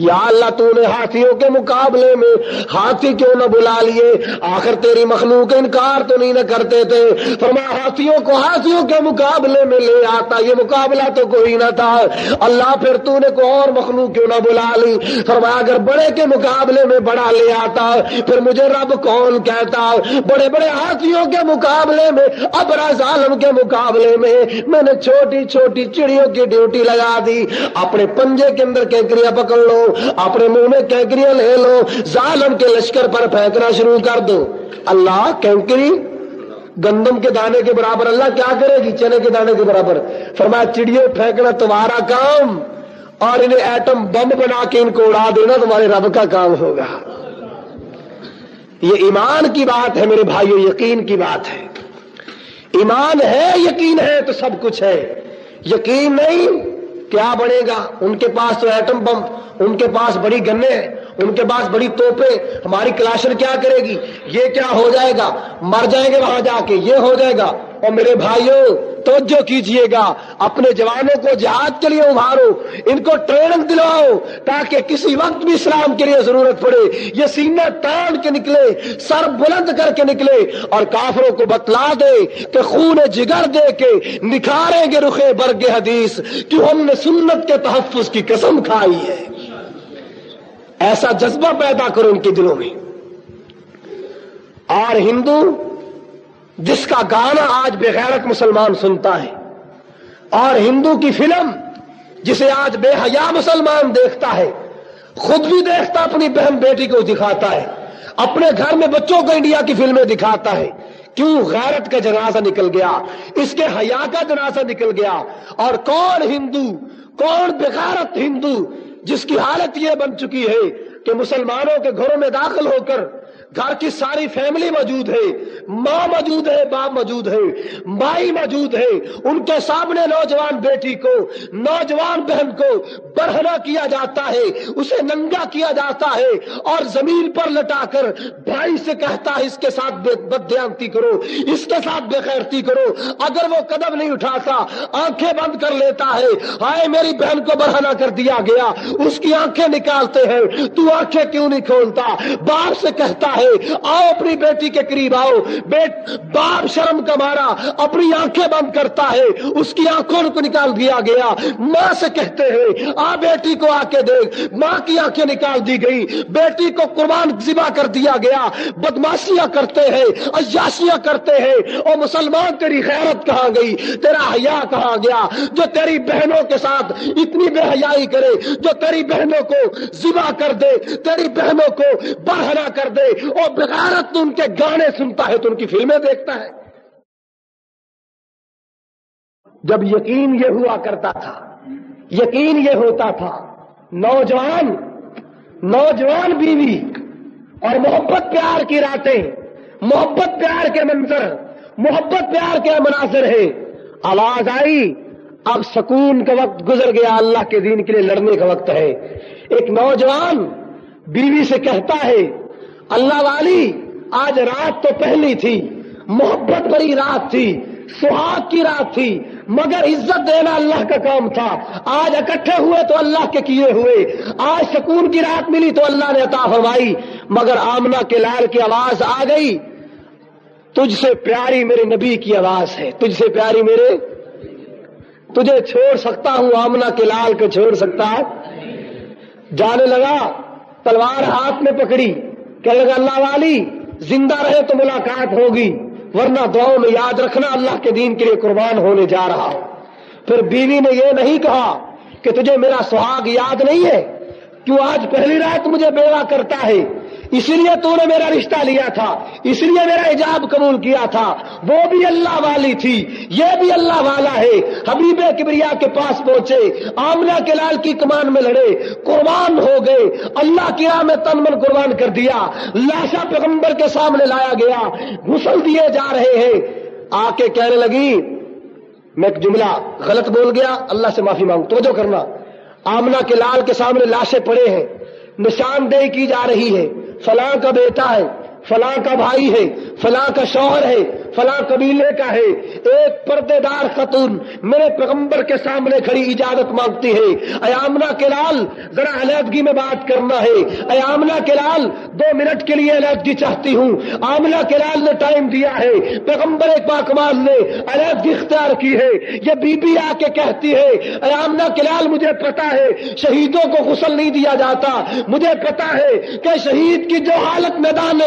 یا اللہ تو نے ہاتھیوں کے مقابلے میں ہاتھی کیوں نہ بلا لیے؟ آخر تیری مخلوق انکار تو نہیں نہ کرتے تھے۔ فرما، ہاتھیوں کو ہاتھیوں کے مقابلے میں لے آتا، یہ مقابلہ تو کوئی نہ تھا۔ اللہ پھر تو نے کو اور مخلوق کیوں نہ بلا لی؟ فرما، اگر بڑے کے مقابلے میں بڑا لے آتا، پھر مجھے رب کون کہتا؟ بڑے بڑے ہاتھیوں کے مقابلے میں، ابرا ظالم کے مقابلے میں میں نے چھوٹی چھوٹی چڑیوں کی ڈیوٹی لگا دی۔ اپنے پنجے کے اندر کینکریاں پکڑ لو اپنے منہ میں کینکریاں لے لو، ظالم کے لشکر پر پھینکنا شروع کر دو۔ اللہ کینکری گندم کے دانے کے برابر اللہ کیا کرے گی؟ چنے کے دانے کے برابر۔ فرمایا، چڑیے پھینکنا تمہارا کام، اور انہیں ایٹم بم بنا کے ان کو اڑا دینا، تمہارے رب کا کام ہوگا۔ یہ ایمان کی بات ہے، میرے بھائیو، یقین کی بات ہے۔ ایمان ہے، یقین ہے، تو سب کچھ ہے۔ یقین نہیں کیا بنے گا؟ ان کے پاس تو ایٹم بم ان کے پاس بڑی گنے ہیں ان کے پاس بڑی توپیں ہماری کلاشن کیا کرے گی؟ یہ کیا ہو جائے گا؟ مر جائیں گے وہاں جا کے، یہ ہو جائے گا۔ اور میرے بھائیوں توجہ کیجیے گا۔ اپنے جوانوں کو جہاد کے لیے ابھارو، ان کو ٹریننگ دلواؤ، تاکہ کسی وقت بھی اسلام کے لیے ضرورت پڑے۔ یہ سینہ تان کے نکلے، سر بلند کر کے نکلے۔ اور کافروں کو بتلا دے کہ خون جگر دے کے نکھاریں گے رخے برگ حدیث کہ ہم نے سنت کے تحفظ کی قسم کھائی ہے۔ ایسا جذبہ پیدا کرو ان کے دلوں میں۔ اور ہندو جس کا گانا آج بغیرت مسلمان سنتا ہے، اور ہندو کی فلم جسے آج بے حیا مسلمان دیکھتا ہے، خود بھی دیکھتا، اپنی بہن بیٹی کو دکھاتا ہے، اپنے گھر میں بچوں کو انڈیا کی فلمیں دکھاتا ہے۔ کیوں غیرت کا جنازہ نکل گیا؟ اس کے حیا کا جنازہ نکل گیا۔ اور کون ہندو، کون بغیرت ہندو جس کی حالت یہ بن چکی ہے کہ مسلمانوں کے گھروں میں داخل ہو کر گھر کی ساری فیملی موجود ہے، ماں موجود ہے، باپ موجود ہے مائی موجود ہے۔ ان کے سامنے نوجوان بیٹی کو، نوجوان بہن کو برہنا کیا جاتا ہے، اسے ننگا کیا جاتا ہے اور زمین پر لٹا کر بھائی سے کہتا ہے، اس کے ساتھ بدیانتی کرو، اس کے ساتھ بے خیرتی کرو۔ اگر وہ قدم نہیں اٹھاتا، آنکھیں بند کر لیتا ہے، ہائے میری بہن کو برہنا کر دیا گیا، اس کی آنکھیں نکالتے ہیں، تو آنکھیں کیوں نہیں کھولتا؟ باپ سے کہتا ہے ہے، آؤ اپنی بیٹی کے قریب آؤ۔ بیٹ باپ شرم کا مارا اپنی آنکھیں بند کرتا ہے۔ اس کی آنکھوں کو نکال دیا گیا۔ ماں سے کہتے ہیں، آ بیٹی کو آ کے دیکھ۔ ماں کی آنکھیں نکال دی گئی۔ بیٹی کو قربان ذبح کر دیا گیا۔ بدماشیاں کرتے ہیں، عیاشیاں کرتے ہیں۔ اور مسلمان، تیری خیرت کہاں گئی؟ تیرا حیا کہاں گیا؟ جو تیری بہنوں کے ساتھ اتنی بے حیائی کرے، جو تیری بہنوں کو ذبح کر دے، تیری بہنوں کو برہنا کر دے۔ اور بغیرت تو ان کے گانے سنتا ہے تو ان کی فلمیں دیکھتا ہے۔ جب یقین یہ ہوا کرتا تھا، یقین یہ ہوتا تھا، نوجوان نوجوان بیوی اور محبت پیار کی راتیں، محبت پیار کے منظر، محبت پیار کے مناظر ہے آواز آئی، اب سکون کا وقت گزر گیا، اللہ کے دین کے لیے لڑنے کا وقت ہے۔ ایک نوجوان بیوی سے کہتا ہے اللہ والی آج رات تو پہلی تھی، محبت بڑی رات تھی، سہاگ کی رات تھی، مگر عزت دینا اللہ کا کام تھا۔ آج اکٹھے ہوئے تو اللہ کے کیے ہوئے، آج سکون کی رات ملی تو اللہ نے عطا فرمائی، مگر آمنا کے لال کی آواز آ گئی۔ تجھ سے پیاری میرے نبی کی آواز ہے۔ تجھ سے پیاری میرے، تجھے چھوڑ سکتا ہوں آمنا کے لال کے چھوڑ سکتا جانے لگا، تلوار ہاتھ میں پکڑی۔ کہ اگر اللہ والی، زندہ رہے تو ملاقات ہوگی، ورنہ دعاؤں میں یاد رکھنا اللہ کے دین کے لیے قربان ہونے جا رہا ہوں۔ پھر بیوی نے یہ نہیں کہا کہ تجھے میرا سہاگ یاد نہیں ہے؟ کیوں آج پہلی رات مجھے بیوہ کرتا ہے؟ اسی لیے تو نے میرا رشتہ لیا تھا، اس لیے میرا ایجاب قبول کیا تھا۔ وہ بھی اللہ والی تھی، یہ بھی اللہ والا ہے۔ حبیب کبریا کے پاس پہنچے آمنا کے لال کی کمان میں لڑے، قربان ہو گئے۔ اللہ کی راہ میں تن من قربان کر دیا۔ لاشا پیغمبر کے سامنے لایا گیا۔ غسل دیے جا رہے ہیں۔ آ کے کہنے لگی، میں ایک جملہ غلط بول گیا، اللہ سے معافی مانگ، توجہ کرنا۔ آمنا کے لال کے سامنے لاشیں پڑے ہیں، نشاندہی کی جا رہی ہے۔ فلاں کا بیٹا ہے فلاں کا بھائی ہے فلاں کا شوہر ہے فلاں قبیلے کا ہے۔ ایک پردے دار خاتون میرے پیغمبر کے سامنے کھڑی اجازت مانگتی ہے۔ ایامنا کے لال، ذرا علیحدگی میں بات کرنا ہے۔ ایامنا کے لال، دو منٹ کے لیے علیحدگی چاہتی ہوں۔ آمنا کے لال نے ٹائم دیا ہے۔ پیغمبر ایک پاکمال نے علیحدگی اختیار کی ہے۔ یہ بی بی آ کے کہتی ہے ایامنا کے لال، مجھے پتا ہے شہیدوں کو غسل نہیں دیا جاتا۔ مجھے پتا ہے کہ شہید کی جو حالت میدان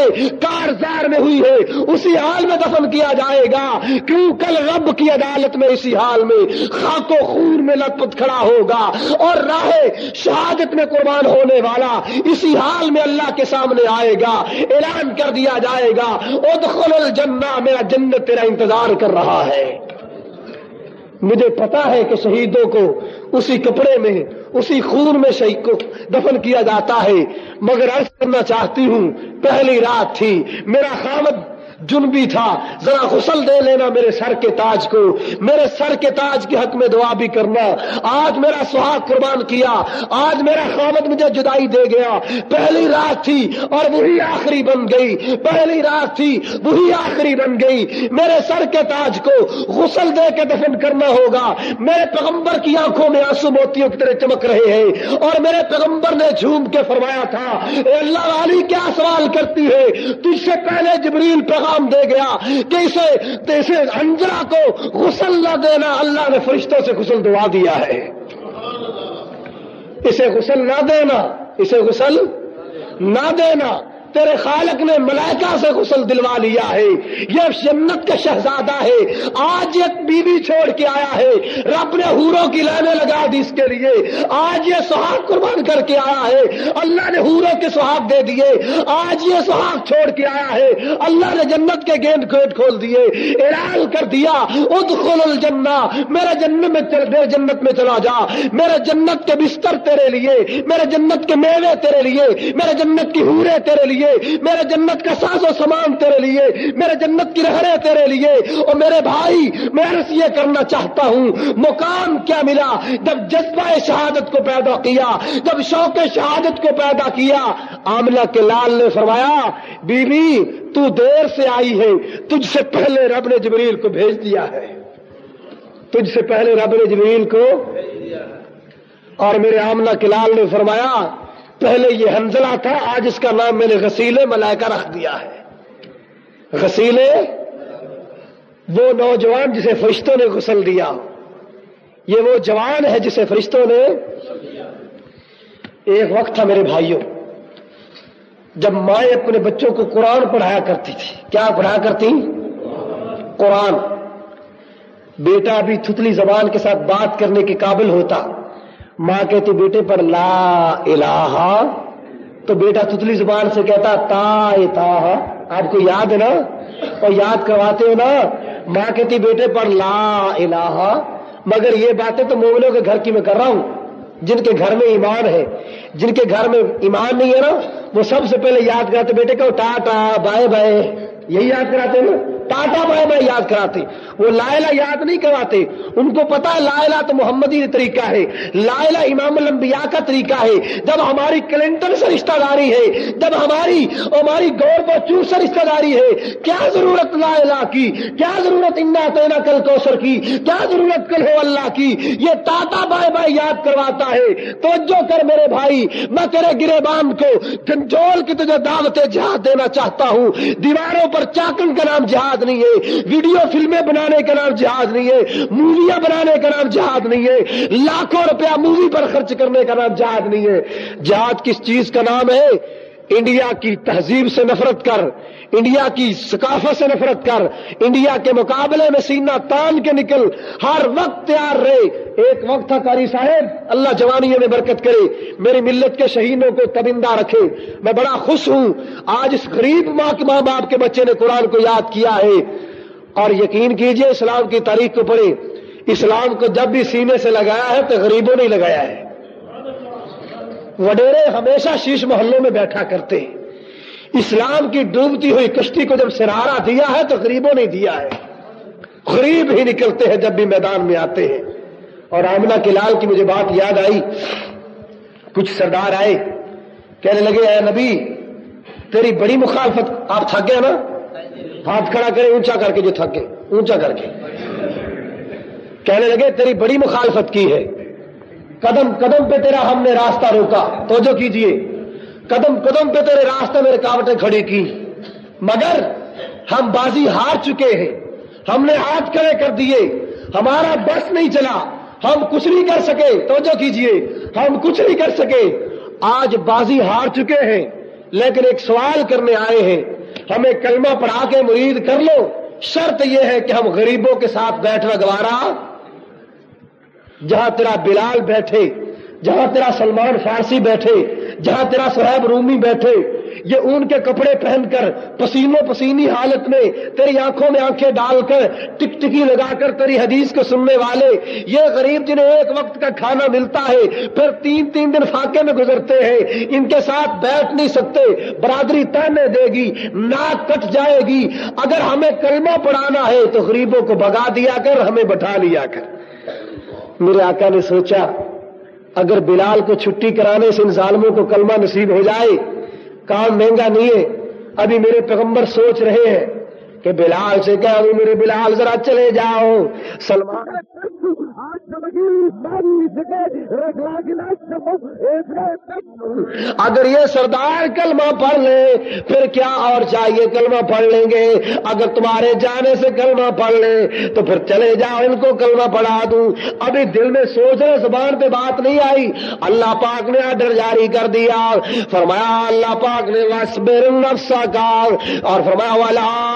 کارزار میں ہوئی ہے، اسی حال میں دفن کیا جائے گا؟ کیوں کل رب کی عدالت میں اسی حال میں خاک و خون میں لت پت کھڑا ہوگا اور راہ شہادت میں قربان ہونے والا اسی حال میں اللہ کے سامنے آئے گا، اعلان کر دیا جائے گا، ادخل الجنہ، میرا جنت تیرا انتظار کر رہا ہے۔ مجھے پتا ہے کہ شہیدوں کو اسی کپڑے میں، اسی خون میں شہید کو دفن کیا جاتا ہے، مگر عرض کرنا چاہتی ہوں، پہلی رات تھی، میرا خامد جنبی تھا، ذرا غسل دے لینا میرے سر کے تاج کو۔ میرے سر کے تاج کے حق میں دعا بھی کرنا۔ آج میرا سہاگ قربان کیا۔ آج میرا خامد مجھے جدائی دے گیا۔ پہلی رات تھی اور وہی آخری بن گئی۔ پہلی رات تھی، وہی آخری بن گئی۔ میرے سر کے تاج کو غسل دے کے دفن کرنا ہوگا۔ میرے پیغمبر کی آنکھوں میں آنسو موتیوں کی طرح چمک رہے ہیں۔ اور میرے پیغمبر نے جھوم کے فرمایا تھا، اے اللہ والی کیا سوال کرتی ہے؟ تجھ سے پہلے جبریل پیغام دے گیا۔ کہ اسے اسے انجرا کو غسل نہ دینا، اللہ نے فرشتوں سے غسل دعا دیا ہے۔ اسے غسل نہ دینا، اسے غسل نہ دینا۔ تیرے خالق نے ملائکہ سے غسل دلوا لیا ہے۔ یہ جنت کا شہزادہ ہے۔ آج ایک بیوی چھوڑ کے آیا ہے۔ رب نے ہوروں کی لائنیں لگا دی اس کے لیے۔ آج یہ سہاگ قربان کر کے آیا ہے۔ اللہ نے ہوروں کے سہاگ دے دیے۔ آج یہ سہاگ چھوڑ کے آیا ہے۔ اللہ نے جنت کے گیند گیٹ کھول دیے۔ اعلان کر دیا، ادخل الجنہ۔ میرے جنت میں میرے جنت میں چلا جا۔ میرے جنت کے بستر تیرے لیے۔ میرے جنت کے میوے تیرے لیے۔ میرے جنت کی ہورے تیرے لیے۔ لیے میرے جنت کا ساز و سامان تیرے لیے، میرے جنت کی رہرے تیرے لیے، اور میرے بھائی، میں عرص یہ کرنا چاہتا ہوں، مقام کیا ملا جب جذبہ شہادت کو پیدا کیا، جب شوق شہادت کو پیدا کیا؟ آملہ کے لال نے فرمایا بی بی تو دیر سے آئی ہے، تجھ سے پہلے رب نے جبریل کو بھیج دیا ہے۔ تجھ سے پہلے رب نے جبریل کو اور میرے آملہ کے لال نے فرمایا پہلے یہ حنزلہ تھا، آج اس کا نام میں نے غسیل ملائکہ رکھ دیا ہے۔ غسیلے وہ نوجوان جسے فرشتوں نے غسل دیا۔ یہ وہ جوان ہے جسے فرشتوں نے ایک وقت تھا میرے بھائیوں، جب مائیں اپنے بچوں کو قرآن پڑھایا کرتی تھی۔ کیا پڑھایا کرتی؟ قرآن۔ بیٹا بھی تھتلی زبان کے ساتھ بات کرنے کے قابل ہوتا۔ ماں کہتی بیٹے پر لا الہ۔ تو بیٹا تتلی زبان سے کہتا، تا تا۔ آپ کو یاد ہے نا؟ اور یاد کرواتے ہو نا؟ ماں کہتی بیٹے پر لا الہ۔ مگر یہ باتیں تو مومنوں کے گھر کی میں کر رہا ہوں۔ جن کے گھر میں ایمان ہے، جن کے گھر میں ایمان نہیں ہے نا، وہ سب سے پہلے یاد کراتے، بیٹے کہ ٹا ٹا بائے بائے۔ یہی یاد کراتے نا؟ ٹاٹا بائے بائے یاد کراتے وہ لائلہ یاد نہیں کرواتے۔ ان کو پتا لائلہ تو محمدی طریقہ ہے۔ لائلہ امام الانبیاء کا طریقہ ہے۔ جب ہماری کلنٹن سے رشتہ داری ہے، جب ہماری ہماری گور بچور سے رشتہ داری ہے، کیا ضرورت لائلہ کی؟ کیا ضرورت انا تینا کل کوسر کی؟ کیا ضرورت کل ہو اللہ کی؟ یہ ٹاٹا بائے بائے یاد کرواتا ہے۔ توجہ کر میرے بھائی، میں تیرے گرے باندھ کو کنٹرول کی تجھے دعوت جہاد دینا چاہتا ہوں۔ دیواروں پر چاکن کا نام جہاد نہیں ہے، ویڈیو فلمیں بنانے کا نام جہاد نہیں ہے، موویاں بنانے کا نام جہاد نہیں ہے، لاکھوں روپیہ مووی پر خرچ کرنے کا نام جہاد نہیں ہے۔ جہاد کس چیز کا نام ہے؟ انڈیا کی تہذیب سے نفرت کر، انڈیا کی ثقافت سے نفرت کر، انڈیا کے مقابلے میں سینہ تان کے نکل، ہر وقت تیار رہے۔ ایک وقت تھا کاری صاحب، اللہ جوانی میں برکت کرے، میری ملت کے شہیدوں کو تبندہ رکھے۔ میں بڑا خوش ہوں، آج اس غریب ماں کے ماں باپ کے بچے نے قرآن کو یاد کیا ہے۔ اور یقین کیجیے، اسلام کی تاریخ کو پڑھے اسلام کو جب بھی سینے سے لگایا ہے تو غریبوں نے لگایا ہے۔ وڈیرے ہمیشہ شیش محلوں میں بیٹھا کرتے ہیں۔ اسلام کی ڈوبتی ہوئی کشتی کو جب سرارا دیا ہے تو غریبوں نے دیا ہے۔ غریب ہی نکلتے ہیں جب بھی میدان میں آتے ہیں۔ اور آمنا کے لال کی مجھے بات یاد آئی۔ کچھ سردار آئے۔ کہنے لگے، اے نبی، تیری بڑی مخالفت، آپ تھک گئے نا؟ ہاتھ کھڑا کرے اونچا کر کے جو تھک گئے اونچا کر کے۔ کہنے لگے، تیری بڑی مخالفت کی ہے۔ قدم قدم پہ تیرا ہم نے راستہ روکا۔ توجہ کیجیے۔ قدم قدم پہ تیرے راستے میں رکاوٹیں کھڑی کی۔ مگر ہم بازی ہار چکے ہیں۔ ہم نے ہاتھ کھڑے کر دیے۔ ہمارا بس نہیں چلا۔ ہم کچھ نہیں کر سکے۔ توجہ کیجیے۔ ہم کچھ نہیں کر سکے۔ آج بازی ہار چکے ہیں۔ لیکن ایک سوال کرنے آئے ہیں۔ ہمیں کلمہ پڑھا کے مرید کر لو۔ شرط یہ ہے کہ ہم غریبوں کے ساتھ بیٹھنا گوارا۔ جہاں تیرا بلال بیٹھے، جہاں تیرا سلمان فارسی بیٹھے، جہاں تیرا صحیب رومی بیٹھے، یہ اون کے کپڑے پہن کر پسینوں پسینی حالت میں تیری آنکھوں میں آنکھیں ڈال کر، ٹک ٹکی لگا کر تیری حدیث کو سننے والے، یہ غریب جنہیں ایک وقت کا کھانا ملتا ہے، پھر تین تین دن فاقے میں گزرتے ہیں، ان کے ساتھ بیٹھ نہیں سکتے، برادری تہنے دے گی، ناک کٹ جائے گی، اگر ہمیں کلمہ پڑھانا ہے تو غریبوں کو بگا دیا کر، ہمیں بٹھا لیا کر۔ میرے آقا نے سوچا، اگر بلال کو چھٹی کرانے سے ان ظالموں کو کلمہ نصیب ہو جائے، کام مہنگا نہیں ہے، ابھی میرے پیغمبر سوچ رہے ہیں کہ بلال سے کیا میرے بلال ذرا چلے جاؤ، سلمان اگر یہ سردار کلمہ پڑھ لے، پھر کیا اور چاہیے کلمہ پڑھ لیں گے؟ اگر تمہارے جانے سے کلمہ پڑھ لے، تو پھر چلے جاؤ، ان کو کلمہ پڑھا دوں۔ ابھی دل میں سوچ رہے، زبان پہ بات نہیں آئی۔ اللہ پاک نے آڈر جاری کر دیا۔ فرمایا، اللہ پاک نے نفسا کا اور فرمایا والا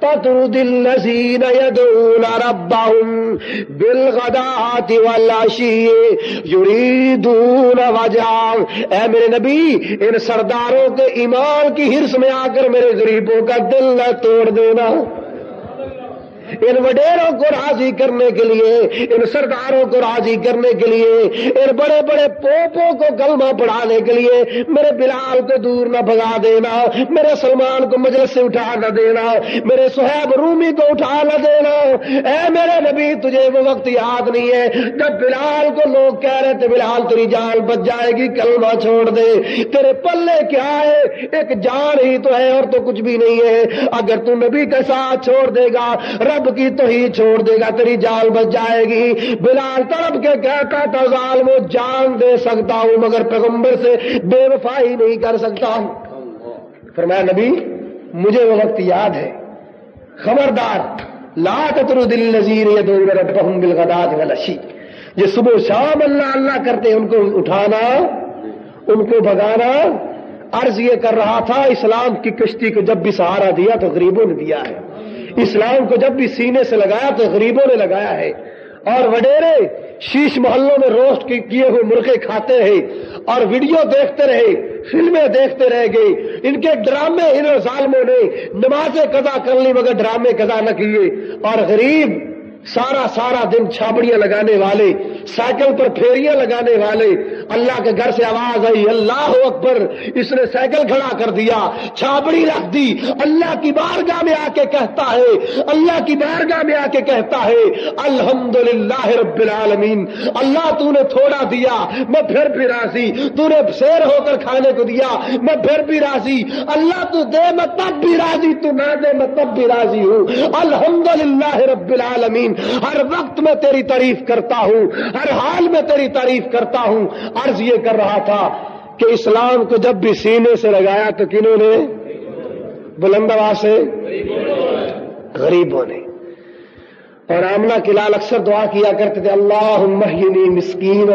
تطرد الذين يدعون ربهم بالغداة والعشي يريدون وجهه اے میرے نبی، ان سرداروں کے ایمان کی ہرس میں آ کر میرے غریبوں کا دل نہ توڑ دینا۔ ان وڈیروں کو راضی کرنے کے لیے، ان سرداروں کو راضی کرنے کے لیے، ان بڑے بڑے پوپوں کو کلمہ پڑھانے کے لیے، میرے بلال کو دور نہ بھگا دینا، میرے سلمان کو مجلس سے اٹھا نہ دینا، میرے سہیب رومی کو اٹھا نہ دینا۔ اے میرے نبی، تجھے وہ وقت یاد نہیں ہے جب بلال کو لوگ کہہ رہے تھے، بلال تیری جان بچ جائے گی، کلمہ چھوڑ دے۔ تیرے پلے کیا ہے؟ ایک جان ہی تو ہے اور تو کچھ بھی نہیں ہے۔ اگر تو نبی کے ساتھ چھوڑ دے گا، رب کی تو ہی چھوڑ دے گا، تیری جال بچ جائے گی۔ بلال طرف کے کہتا تھا، ظالم وہ جان دے سکتا ہوں، مگر پیغمبر سے بے وفائی نہیں کر سکتا۔ فرمایا، نبی، مجھے وہ وقت یاد ہے۔ خبردار، لا تتر دل نذیر یہ دو ربہم بالغداد والعشی۔ یہ صبح شام اللہ اللہ کرتے ان کو اٹھانا، ان کو بگانا عرض یہ کر رہا تھا، اسلام کی کشتی کو جب بھی سہارا دیا تو غریبوں نے دیا ہے۔ اسلام کو جب بھی سینے سے لگایا تو غریبوں نے لگایا ہے۔ اور وڈیرے شیش محلوں میں روسٹ کیے ہوئے مرغے کھاتے ہیں۔ اور ویڈیو دیکھتے رہے، فلمیں دیکھتے رہ گئے۔ ان کے ڈرامے ان ظالموں نے نمازیں قضا کر لی مگر ڈرامے قضا نہ کیے۔ اور غریب سارا سارا دن چھابڑیاں لگانے والے، سائیکل پر پھیریاں لگانے والے اللہ کے گھر سے آواز آئی، اللہ اکبر، اس نے سائیکل کھڑا کر دیا چھابڑی رکھ دی، اللہ کی بارگاہ میں آ کے کہتا ہے، اللہ کی بارگاہ میں آ کے کہتا ہے الحمد رب العالمین، اللہ تو نے تھوڑا دیا، میں پھر بھی راضی، تو نے شیر ہو کر کھانے کو دیا، میں پھر بھی راضی، اللہ تو دے میں تب بھی راضی، تو نہ دے میں تب بھی راضی ہوں الحمد رب العالمین، ہر وقت میں تیری تعریف کرتا ہوں، ہر حال میں تیری تعریف کرتا ہوں عرض یہ کر رہا تھا کہ اسلام کو جب بھی سینے سے لگایا تو کنہوں نے؟ بلندوا سے؟ غریبوں نے۔ اور آمنا کلال اکثر دعا کیا کرتے تھے اللہ مہینی مسکین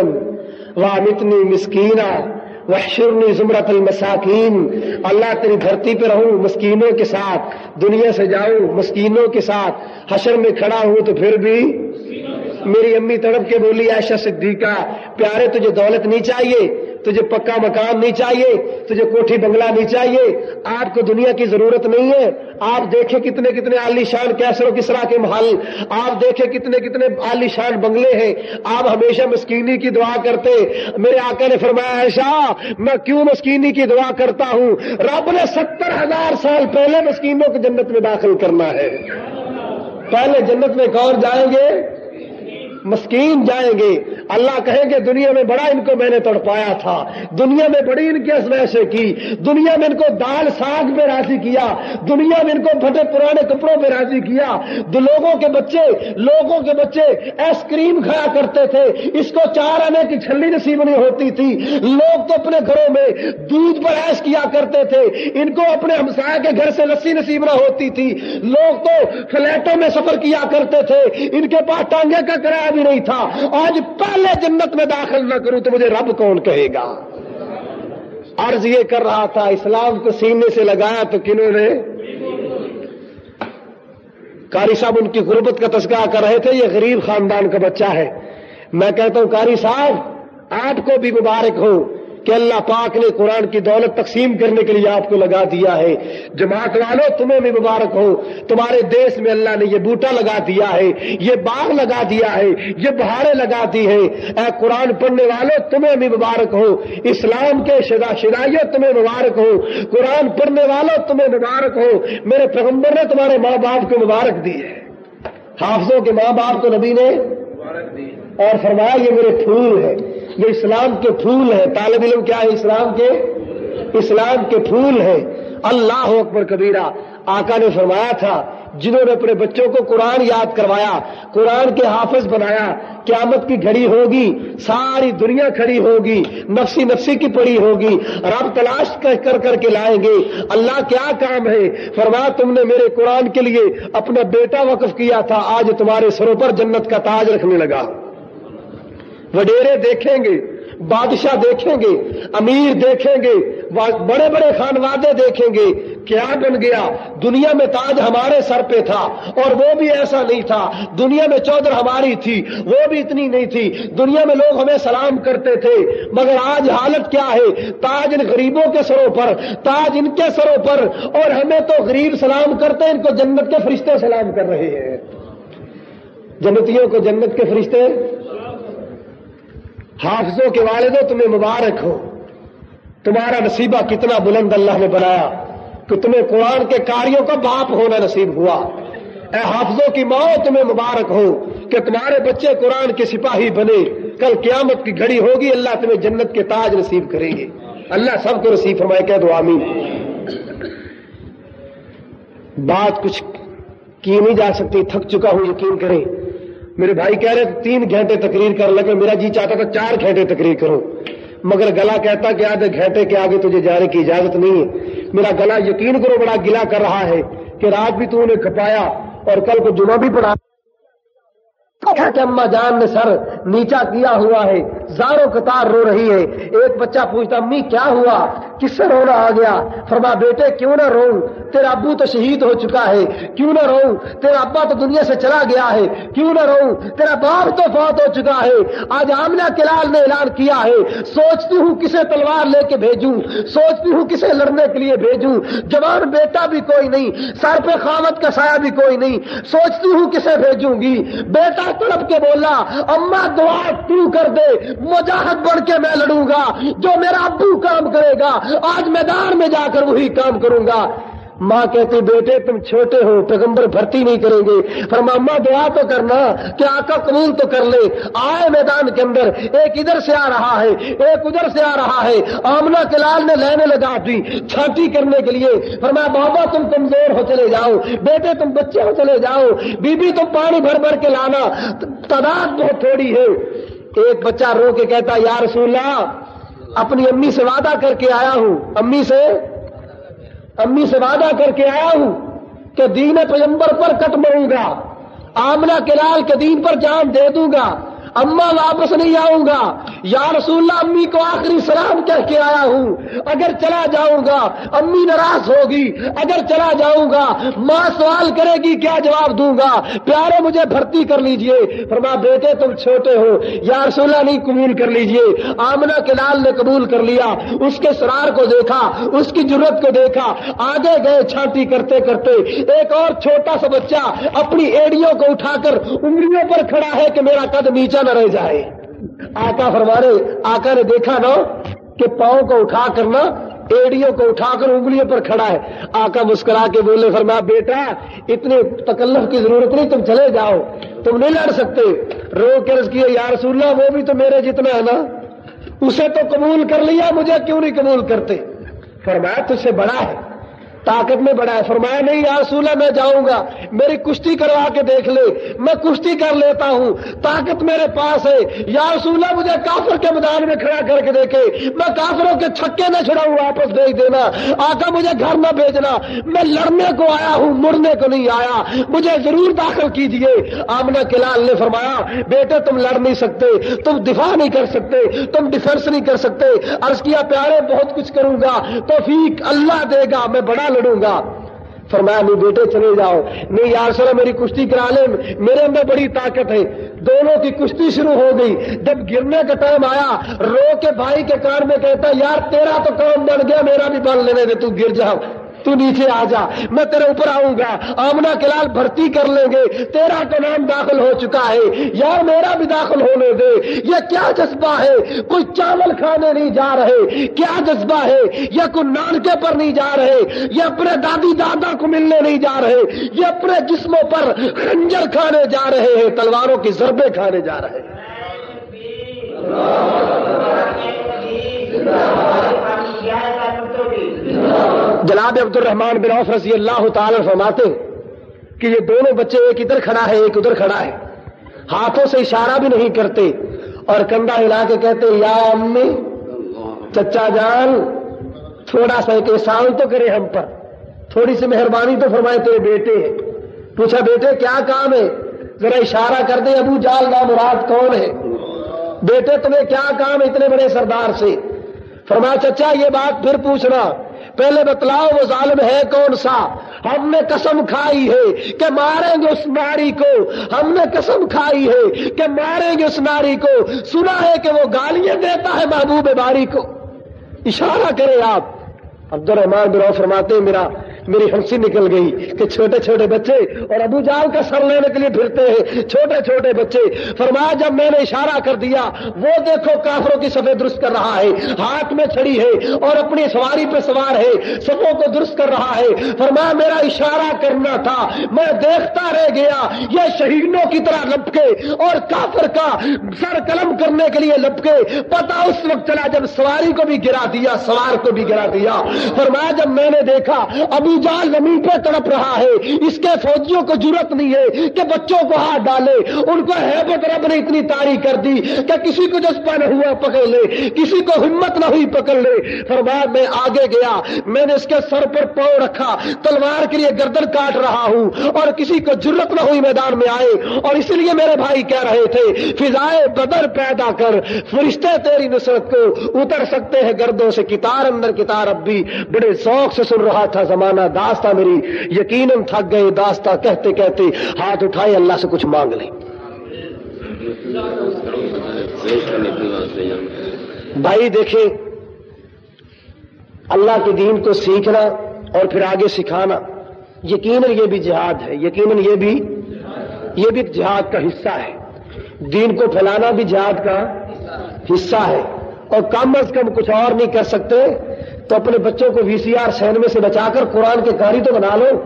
وامتنی مسکینہ وحشرنی زمرت المساکین۔ اللہ تیری دھرتی پہ رہوں، مسکینوں کے ساتھ۔ دنیا سے جاؤں، مسکینوں کے ساتھ۔ حشر میں کھڑا ہوں تو پھر بھی؟ میری امی تڑپ کے بولی، عائشہ صدیقہ، پیارے، تجھے دولت نہیں چاہیے، تجھے پکا مکان نہیں چاہیے، تجھے کوٹھی بنگلہ نہیں چاہیے، آپ کو دنیا کی ضرورت نہیں ہے۔ آپ دیکھیں کتنے کتنے عالی شان کیسر و کسرا کے محل، آپ دیکھیں کتنے کتنے عالی شان بنگلے ہیں۔ آپ ہمیشہ مسکینی کی دعا کرتے۔ میرے آقا نے فرمایا ایسا میں کیوں مسکینی کی دعا کرتا ہوں؟ رب نے ستر ہزار سال پہلے مسکینوں کو جنت میں داخل کرنا ہے۔ پہلے جنت میں کون جائیں گے؟ مسکین جائیں گے۔ اللہ کہیں گے دنیا میں بڑا ان کو میں نے تڑپایا تھا۔ دنیا میں بڑی ان کی سے کی۔ دنیا میں ان کو دال ساگ میں راضی کیا۔ دنیا میں ان کو پھٹے پرانے کپڑوں میں راضی کیا۔ لوگوں کے بچے، لوگوں کے بچے آئس کریم کھایا کرتے تھے۔ اس کو چار آنے کی چھلی نصیب نہیں ہوتی تھی۔ لوگ تو اپنے گھروں میں دودھ پر ایس کیا کرتے تھے۔ ان کو اپنے ہمسائے کے گھر سے لسی نصیب نہ ہوتی تھی۔ لوگ تو فلیٹوں میں سفر کیا کرتے تھے۔ ان کے پاس ٹانگے کا کرایہ بھی نہیں تھا۔ آج پہلے جنت میں داخل نہ کروں تو مجھے رب کون کہے گا؟ عرض یہ کر رہا تھا، اسلام کو سینے سے لگایا تو کنہوں نے؟ کاری صاحب ان کی غربت کا تذکرہ کر رہے تھے، یہ غریب خاندان کا بچہ ہے۔ میں کہتا ہوں کاری صاحب، آپ کو بھی مبارک ہوں۔ کہ اللہ پاک نے قرآن کی دولت تقسیم کرنے کے لیے آپ کو لگا دیا ہے۔ جماعت والوں، تمہیں بھی مبارک ہو۔ تمہارے دیش میں اللہ نے یہ بوٹا لگا دیا ہے، یہ باغ لگا دیا ہے، یہ بہاریں لگا دی ہے اے قرآن پڑھنے والوں، تمہیں بھی مبارک ہو۔ اسلام کے شدا شدائیوں، تمہیں مبارک ہو۔ قرآن پڑھنے والوں، تمہیں مبارک ہو۔ میرے پیغمبر نے تمہارے ماں باپ کو مبارک دی ہے۔ حافظوں کے ماں باپ کو نبی نے مبارک دی اور فرمایا یہ میرے پھول ہے یہ اسلام کے پھول ہیں۔ طالب علم کیا ہے اسلام کے؟ اسلام کے پھول ہیں۔ اللہ اکبر کبیرہ، آقا نے فرمایا تھا، جنہوں نے اپنے بچوں کو قرآن یاد کروایا، قرآن کے حافظ بنایا، قیامت کی گھڑی ہوگی، ساری دنیا کھڑی ہوگی، نفسی نفسی کی پڑی ہوگی، رب تلاش کر کر کے لائیں گے۔ اللہ کیا کام ہے؟ فرمایا تم نے میرے قرآن کے لیے اپنا بیٹا وقف کیا تھا، آج تمہارے سروں پر جنت کا تاج رکھنے لگا۔ وڈیرے دیکھیں گے، بادشاہ دیکھیں گے، امیر دیکھیں گے بڑے بڑے خانوادے دیکھیں گے، کیا بن گیا؟ دنیا میں تاج ہمارے سر پہ تھا اور وہ بھی ایسا نہیں تھا۔ دنیا میں چودر ہماری تھی، وہ بھی اتنی نہیں تھی۔ دنیا میں لوگ ہمیں سلام کرتے تھے، مگر آج حالت کیا ہے؟ تاج ان غریبوں کے سروں پر، تاج ان کے سروں پر، اور ہمیں تو غریب سلام کرتے ان کو جنت کے فرشتے سلام کر رہے ہیں۔ جنتیوں کو جنت کے فرشتے حافظوں کے والدوں، تمہیں مبارک ہو۔ تمہارا نصیبہ کتنا بلند اللہ نے بنایا۔ کہ تمہیں قرآن کے کاریوں کا باپ ہونا نصیب ہوا۔ اے حافظوں کی ماں، تمہیں مبارک ہو کہ تمہارے بچے قرآن کے سپاہی بنے۔ کل قیامت کی گھڑی ہوگی، اللہ تمہیں جنت کے تاج نصیب کریں گے۔ اللہ سب کو نصیب فرمائے، کہہ دو آمین۔ بات کچھ کی نہیں جا سکتی، تھک چکا ہوں، یقین کریں۔ میرے بھائی کہہ رہے تھے تین گھنٹے تقریر کر لگے، میرا جی چاہتا تھا چار گھنٹے تقریر کروں، مگر گلا کہتا کہ آدھے گھنٹے کے آگے تجھے جانے کی اجازت نہیں ہے۔ میرا گلا یقین کرو بڑا گلا کر رہا ہے کہ رات بھی تو نے کھپایا اور کل کو جمعہ بھی پڑھا۔ کہ اما جان نے سر نیچا کیا ہوا ہے، زاروں قطار رو رہی ہے۔ ایک بچہ پوچھتا، امی، کیا ہوا؟ کس سے رونا آ گیا؟ فرما، بیٹے، کیوں نہ رو تیرا ابو تو شہید ہو چکا ہے۔ کیوں نہ رو تیرا ابا تو دنیا سے چلا گیا ہے۔ کیوں نہ رو تیرا باپ تو فوت ہو چکا ہے۔ آج آمنا کلال نے اعلان کیا ہے۔ سوچتی ہوں کسے تلوار لے کے بھیجوں۔ سوچتی ہوں کسے لڑنے کے لیے بھیجوں۔ جوان بیٹا بھی کوئی نہیں، سر پہ خامت کا سایہ بھی کوئی نہیں۔ سوچتی ہوں کسے بھیجوں گی۔ بیٹا تڑپ کے بولا اما دعا تو کر دے، مجاہد بڑھ کے میں لڑوں گا، جو میرا ابو کام کرے گا، آج میدان میں جا کر وہی کام کروں گا۔ ماں کہتی، بیٹے، تم چھوٹے ہو، پیغمبر بھرتی نہیں کریں گے. پر ماما دعا تو کرنا کہ آقا قبول تو کر لے۔ آئے میدان کے اندر، ایک ادھر سے آ رہا ہے، ایک ادھر سے آ رہا ہے۔ آمنا کلال نے لینے لگا دی، چھانٹی کرنے کے لیے۔ فرمایا، بابا، تم کمزور ہو چلے جاؤ۔ بیٹے، تم بچے ہو چلے جاؤ۔ بی بی تم پانی بھر بھر کے لانا۔ تعداد بہت تھوڑی ہے۔ ایک بچہ رو کے کہتا، یا رسول اللہ، اپنی امی سے وعدہ کر کے آیا ہوں۔ امی سے امی سے وعدہ کر کے آیا ہوں کہ دین پیمبر پر کٹ مروں گا آمنا کے لال کے دین پر جان دے دوں گا اما واپس نہیں آؤں گا۔ یا رسول اللہ، امی کو آخری سلام کہہ کے آیا ہوں۔ اگر چلا جاؤں گا، امی ناراض ہوگی۔ اگر چلا جاؤں گا، ماں سوال کرے گی، کیا جواب دوں گا؟ پیارے، مجھے بھرتی کر لیجیے۔ فرما، بیٹے، تم چھوٹے ہو۔ یا رسول اللہ، نہیں قبول کر لیجیے۔ آمنا کے لال نے قبول کر لیا۔ اس کے سرار کو دیکھا، اس کی ضرورت کو دیکھا۔ آگے گئے چھانٹی کرتے کرتے۔ ایک اور چھوٹا سا بچہ اپنی ایڑیوں کو اٹھا کر انگلیوں پر کھڑا ہے کہ میرا قد نیچا نہ رہ جائے۔ آقا فرمارے آقا نے دیکھا نا کہ پاؤں کو اٹھا کر نا ایڑیوں کو اٹھا کر انگلیوں پر کھڑا ہے۔ آقا مسکرا کے بولے فرمایا بیٹا، اتنے تکلف کی ضرورت نہیں، تم چلے جاؤ۔ تم نہیں لڑ سکتے۔ رو کے رض کیے یا رسول اللہ، وہ بھی تو میرے جتنا ہے نا۔ اسے تو قبول کر لیا، مجھے کیوں نہیں قبول کرتے؟ فرمایا، تجھ سے بڑا ہے۔ طاقت میں بڑا ہے۔ فرمایا، نہیں یا رسول میں جاؤں گا۔ میری کشتی کروا کے دیکھ لے۔ میں کشتی کر لیتا ہوں۔ طاقت میرے پاس ہے۔ یا رسول مجھے کافر کے میدان میں کھڑا کر کے دیکھے۔ میں کافروں کے چھکے نہ چھڑاؤں، واپس بھیج دینا۔ آقا، مجھے گھر نہ بھیجنا۔ میں لڑنے کو آیا ہوں، مڑنے کو نہیں آیا۔ مجھے ضرور داخل کیجیے۔ آمنا کلال نے فرمایا، بیٹے، تم لڑ نہیں سکتے۔ تم دفاع نہیں کر سکتے۔ تم ڈیفینس نہیں کر سکتے۔ عرض کیا، پیارے، بہت کچھ کروں گا۔ توفیق اللہ دے گا۔ میں بڑا لڑوں گا فرمایا نہیں بیٹے چلے جاؤ۔ نہیں یار سر میری کشتی کرا لے۔ میرے اندر بڑی طاقت ہے۔ دونوں کی کشتی شروع ہو گئی۔ جب گرنے کا ٹائم آیا، رو کے بھائی کے کان میں کہتا، یار تیرا تو کام بن گیا، میرا بھی بن لینے دے، تو گر جاؤ۔ تو نیچے آ جا، میں تیرے اوپر آؤں گا آمنا کے لال بھرتی کر لیں گے، تیرا تو نام داخل ہو چکا ہے، یار میرا بھی داخل ہونے دے، یہ کیا جذبہ ہے؟ کوئی چاول کھانے نہیں جا رہے، کیا جذبہ ہے؟ یا کوئی نانکے پر نہیں جا رہے، یہ اپنے دادی دادا کو ملنے نہیں جا رہے، یہ اپنے جسموں پر خنجر کھانے جا رہے ہیں، تلواروں کی ضربے کھانے جا رہے ہیں۔ جناب عبد الرحمان بن عوف رضی اللہ تعالی فرماتے کہ یہ دونوں بچے ایک ادھر کھڑا ہے، ایک ادھر کھڑا ہے۔ ہاتھوں سے اشارہ بھی نہیں کرتے اور کندھا ہلا کے کہتے یا امی، چچا جان، تھوڑا سا ایک احسان تو کرے ہم پر۔ تھوڑی سی مہربانی تو فرمائے تیرے بیٹے۔ ہیں پوچھا، بیٹے، کیا کام ہے؟ ذرا اشارہ کر دے ابو جال نام مراد کون ہے؟ بیٹے، تمہیں کیا کام ہے اتنے بڑے سردار سے؟ فرمایا، چچا، یہ بات پھر پوچھنا۔ پہلے بتلاؤ وہ ظالم ہے کون سا؟ ہم نے قسم کھائی ہے کہ ماریں گے اس ناری کو۔ ہم نے قسم کھائی ہے کہ ماریں گے اس ناری کو۔ سنا ہے کہ وہ گالیاں دیتا ہے محبوب باری کو۔ اشارہ کرے آپ۔ عبد الرحمان برو فرماتے میرا میری ہنسی نکل گئی کہ چھوٹے چھوٹے بچے اور ابو جال کا سر لینے کے لیے پھرتے ہیں۔ چھوٹے چھوٹے بچے، فرمایا جب میں نے اشارہ کر دیا، وہ دیکھو کافروں کی سفید درست کر رہا ہے، ہاتھ میں چھڑی ہے اور اپنی سواری پہ سوار ہے سفوں کو درست کر رہا ہے۔ فرمایا، میرا اشارہ کرنا تھا، میں دیکھتا رہ گیا، یہ شہیدوں کی طرح لپکے اور کافر کا سر قلم کرنے کے لیے لپکے۔ پتا اس وقت چلا جب سواری کو بھی گرا دیا، سوار کو بھی گرا دیا۔ فرمایا، جب میں نے دیکھا ابھی جال زمین پہ تڑپ رہا ہے۔ اس کے فوجیوں کو ضرورت نہیں ہے کہ بچوں کو ہاتھ ڈالے۔ ان کو حیبت رب نے اتنی تاری کر دی کہ کسی کو جذبہ نہ ہوا پکڑ لے، کسی کو ہمت نہ ہوئی پکڑ لے۔ فرمایا، میں آگے گیا۔ میں نے اس کے سر پر پاؤں رکھا، تلوار کے لیے گردن کاٹ رہا ہوں۔ اور کسی کو ضرورت نہ ہوئی میدان میں آئے۔ اور اس لیے میرے بھائی کہہ رہے تھے، فضائے بدر پیدا کر، فرشتے تیری نصرت کو اتر سکتے ہیں گردوں سے۔ کتار اندر، کتار اب بھی بڑے ذوق سے سن رہا تھا زمانہ۔ داستہ میری یقیناً تھک گئے داستہ کہتے کہتے ہاتھ اٹھائے، اللہ سے کچھ مانگ لیں۔ بھائی دیکھیں، اللہ کے دین کو سیکھنا اور پھر آگے سکھانا، یقیناً یہ بھی جہاد ہے، یقیناً یہ بھی یہ بھی جہاد کا حصہ ہے۔ دین کو پھیلانا بھی جہاد کا حصہ ہے۔ اور کم از کم کچھ اور نہیں کر سکتے تو اپنے بچوں کو وی سی آر سینمے سے بچا کر قرآن کے کاری تو بنا لو،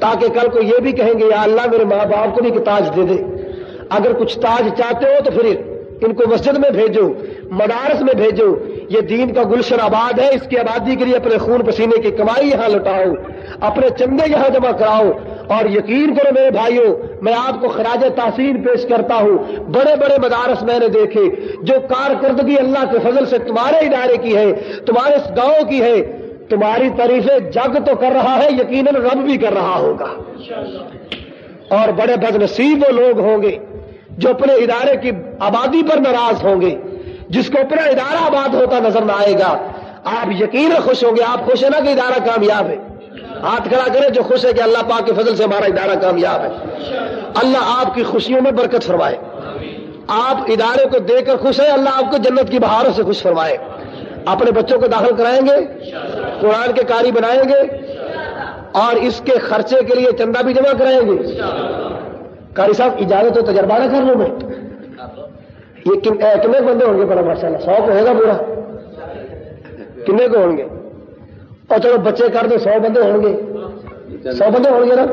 تاکہ کل کو یہ بھی کہیں گے، یا اللہ میرے ماں باپ کو بھی کہ تاج دے دے۔ اگر کچھ تاج چاہتے ہو تو پھر ان کو مسجد میں بھیجو، مدارس میں بھیجو۔ یہ دین کا گلشن آباد ہے، اس کی آبادی کے لیے اپنے خون پسینے کی کمائی یہاں لٹاؤ، اپنے چندے یہاں جمع کراؤ۔ اور یقین کرو میرے بھائیوں، میں آپ کو خراج تاثیر پیش کرتا ہوں۔ بڑے بڑے مدارس میں نے دیکھے، جو کارکردگی اللہ کے فضل سے تمہارے ادارے کی ہے، تمہارے گاؤں کی ہے۔ تمہاری تعریفیں جگ تو کر رہا ہے، یقیناً رب بھی کر رہا ہوگا۔ اور بڑے بد نصیب وہ لوگ ہوں گے۔ جو اپنے ادارے کی آبادی پر ناراض ہوں گے، جس کو اپنا ادارہ آباد ہوتا نظر نہ آئے گا۔ آپ یقین خوش ہوں گے، آپ خوش ہیں نا کہ ادارہ کامیاب ہے۔ ہاتھ کھڑا کرے جو خوش ہے کہ اللہ پاک کے فضل سے ہمارا ادارہ کامیاب ہے۔ اللہ آپ کی خوشیوں میں برکت فرمائے۔ آپ ادارے کو دے کر خوش ہیں، اللہ آپ کو جنت کی بہاروں سے خوش فرمائے۔ اپنے بچوں کو داخل کرائیں گے، قرآن کے کاری بنائیں گے اور اس کے خرچے کے لیے چندہ بھی جمع کرائیں گے۔ کاری صاحب اجازت تو تجربہ نہ کر لوں میں۔ یہ کتنے بندے ہوں گے؟ بڑا ماشاء اللہ سو کو ہوگا پورا؟ کتنے کو ہوں گے؟ اور چلو بچے کر دو سو بندے ہوں گے۔ سو بندے ہوں گے نا؟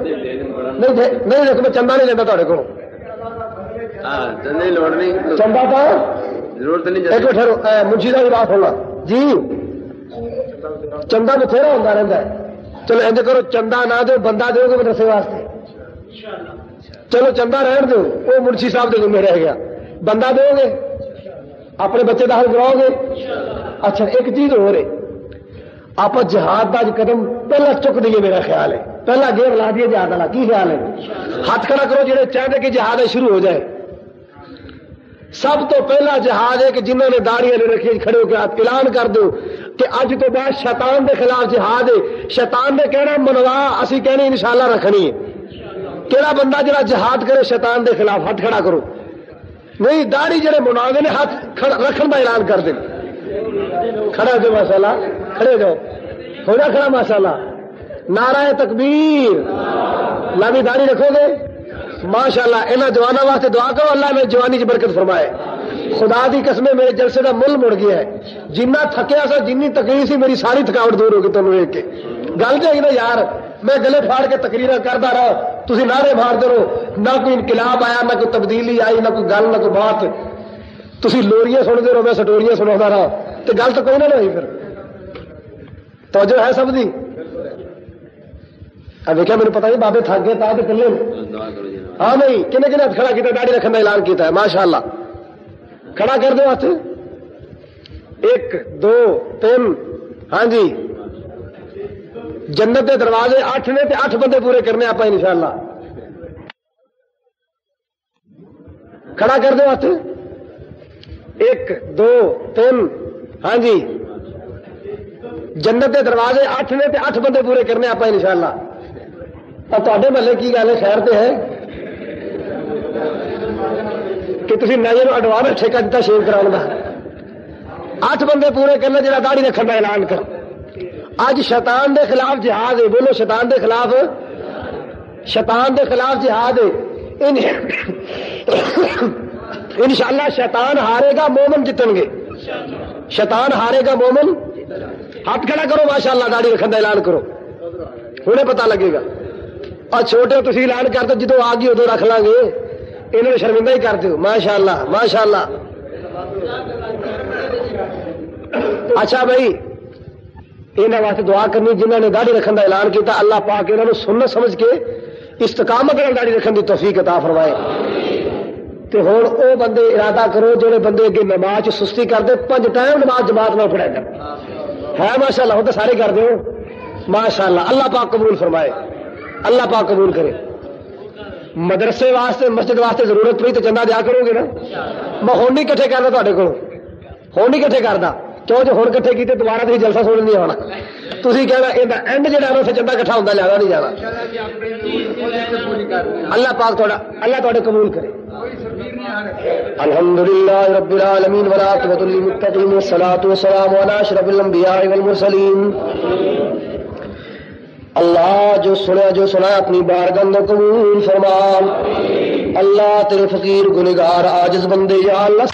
نہیں دیکھو میں چندہ نہیں لینا تھوڑے کو چندہ تھا ایک ٹھہرو منشی کا بھی بات ہوگا جی۔ چندہ بتھیرا ہوتا رہتا ہے۔ چلو ایسے کرو چندہ نہ دو بندہ دو گے مدرسے واسطے۔ چلو چندہ رہن دو، وہ منشی صاحب دے میں رہ گیا۔ بندہ دو گے؟ اپنے بچے داخل کراؤ گے؟ اچھا ایک چیز ہو رہی آپ جہاد کا قدم پہلا چک دیے میرا خیال ہے۔ پہلا گیئر لا دیے جہاد والا، کی خیال ہے؟ ہاتھ کھڑا کرو جہاں چاہتے کہ جہاد شروع ہو جائے۔ سب تو پہلا جہاد ہے کہ جنہوں نے داڑیاں لے رکھی، کھڑے ہو کے اعلان کر دو کہ اج تو بعد شیطان دے خلاف جہاد ہے۔ شیطان نے کہنا، منوا، اسی کہنے انشاءاللہ رکھنی ہے۔ کہڑا بندہ جڑا جہاد کرے شیطان دے خلاف ہاتھ کھڑا کرو؟ نہیں، داڑھی جڑے مناوے نے ہاتھ رکھن کا اعلان کر دیں کھڑا جو ماشاءاللہ کھڑے جاؤ ہو جا کھڑا ماشاءاللہ نعرہ تکبیر۔ لابی داڑھی رکھو گے؟ ماشاء اللہ یہاں واسطے دعا کرو، اللہ میں جوانی چ برکت فرمائے۔ خدا دی قسمے میرے جلسے کا مل مڑ گیا ہے۔ جنہ تھکیا سا جن تکلیف سی، میری ساری تھکاوٹ دور ہوگی تمہیں ویک کے۔ گل جائے نا یار میں گلے پھاڑ کے تقریر کرتا رہا تھی نعرے مارتے رہو۔ نہ کوئی انقلاب آیا، نہ کوئی تبدیلی آئی، نہ کوئی گل، نہ کوئی بات۔ تھی لوریاں سنتے رہو، میں سٹوریاں سنا رہا تو گل تو کوئی نہ ہوئی پھر۔ توجہ ہے سب دی؟ اب دیکھا میرے پتا نہیں، بابے تھک گئے تھا کلے ہاں نہیں، کنے کنے ہاتھ کھڑا کیا داڑھی رکھنے کا اعلان کیا ہے ماشاء اللہ کھڑا کر دو ہاتھ۔ ایک، دو، تین۔ ہاں جی۔ جنت کے دروازے اٹھ نے تے اٹھ بندے پورے کرنے آپ ان شاء اللہ کھڑا کر دو ہاتھ۔ ایک، دو، تین۔ ہاں جی۔ جنت کے دروازے اٹھ نے تے اٹھ بندے پورے کرنے آپ ان شاء اللہ تے محلے کی گل ہے، خیر تو ہے۔ کہ تھی نائر اڈوانس ٹھیکہ دیتا شیو کراؤ کا اٹھ بندے پورے کرنے جا داڑی رکھنے کا اعلان کر اج شیطان دے خلاف جہاد ہے، بولو شیطان دے خلاف؟ شیطان دے خلاف جہاد ہے۔ ان شاء اللہ شیطان ہارے گا، مومن جتن گے۔ شیطان ہارے گا، مومن۔ ہاتھ کھڑا کرو ماشاء اللہ داڑی رکھنے اعلان کرو۔ ہوں پتا لگے گا۔ اور چھوٹے تھی ایلان کر دو جدو آ گئی، ادو رکھ لیں گے انہوں نے شرمندہ ہی کر دو ماشاء اللہ ماشاء اللہ اچھا بھائی یہاں واسطے دعا کرنی جنہوں نے داڑھی رکھنے کا اعلان کیا اللہ پا کے انہوں نے سننا سمجھ کے استقامت داڑھی رکھنے کی توفیق عطا فرمائے۔ تو ہوں وہ بندے ارادہ کرو جہے بندے اگے نماز سستی کرتے پنج ٹائم نماز جماعت نہ پڑھا کر ہے ماشاء اللہ وہ تو سارے کر دو ماشاء اللہ اللہ پاک قبول فرمائے۔ اللہ پاک قبول کرے۔ مدرسے واسطے، مسجد واسطے ضرورت پڑی تو چندہ دیا کرو گے نا؟ میں ہوں نہیں کٹھے کرنا تے کو ہوں نہیں کٹھے کرتا کیوں جو ہوں کٹھے کیتے دوبارہ تھی جلسہ سن نہیں آنا تھی کہنا یہ اینڈ جہاں اتنے چندہ کٹھا ہوتا لیا نہیں جانا اللہ پاک تھوڑا اللہ تے قبول کرے الحمد للہ رب العالمین ولاقبۃ المتقین والصلاة والسلام على اشرف الانبیاء والمرسلین اللہ جو سنا جو سنا اپنی بارگند قبول فرما اللہ تیرے فقیر گنگار آجز بندے یا اللہ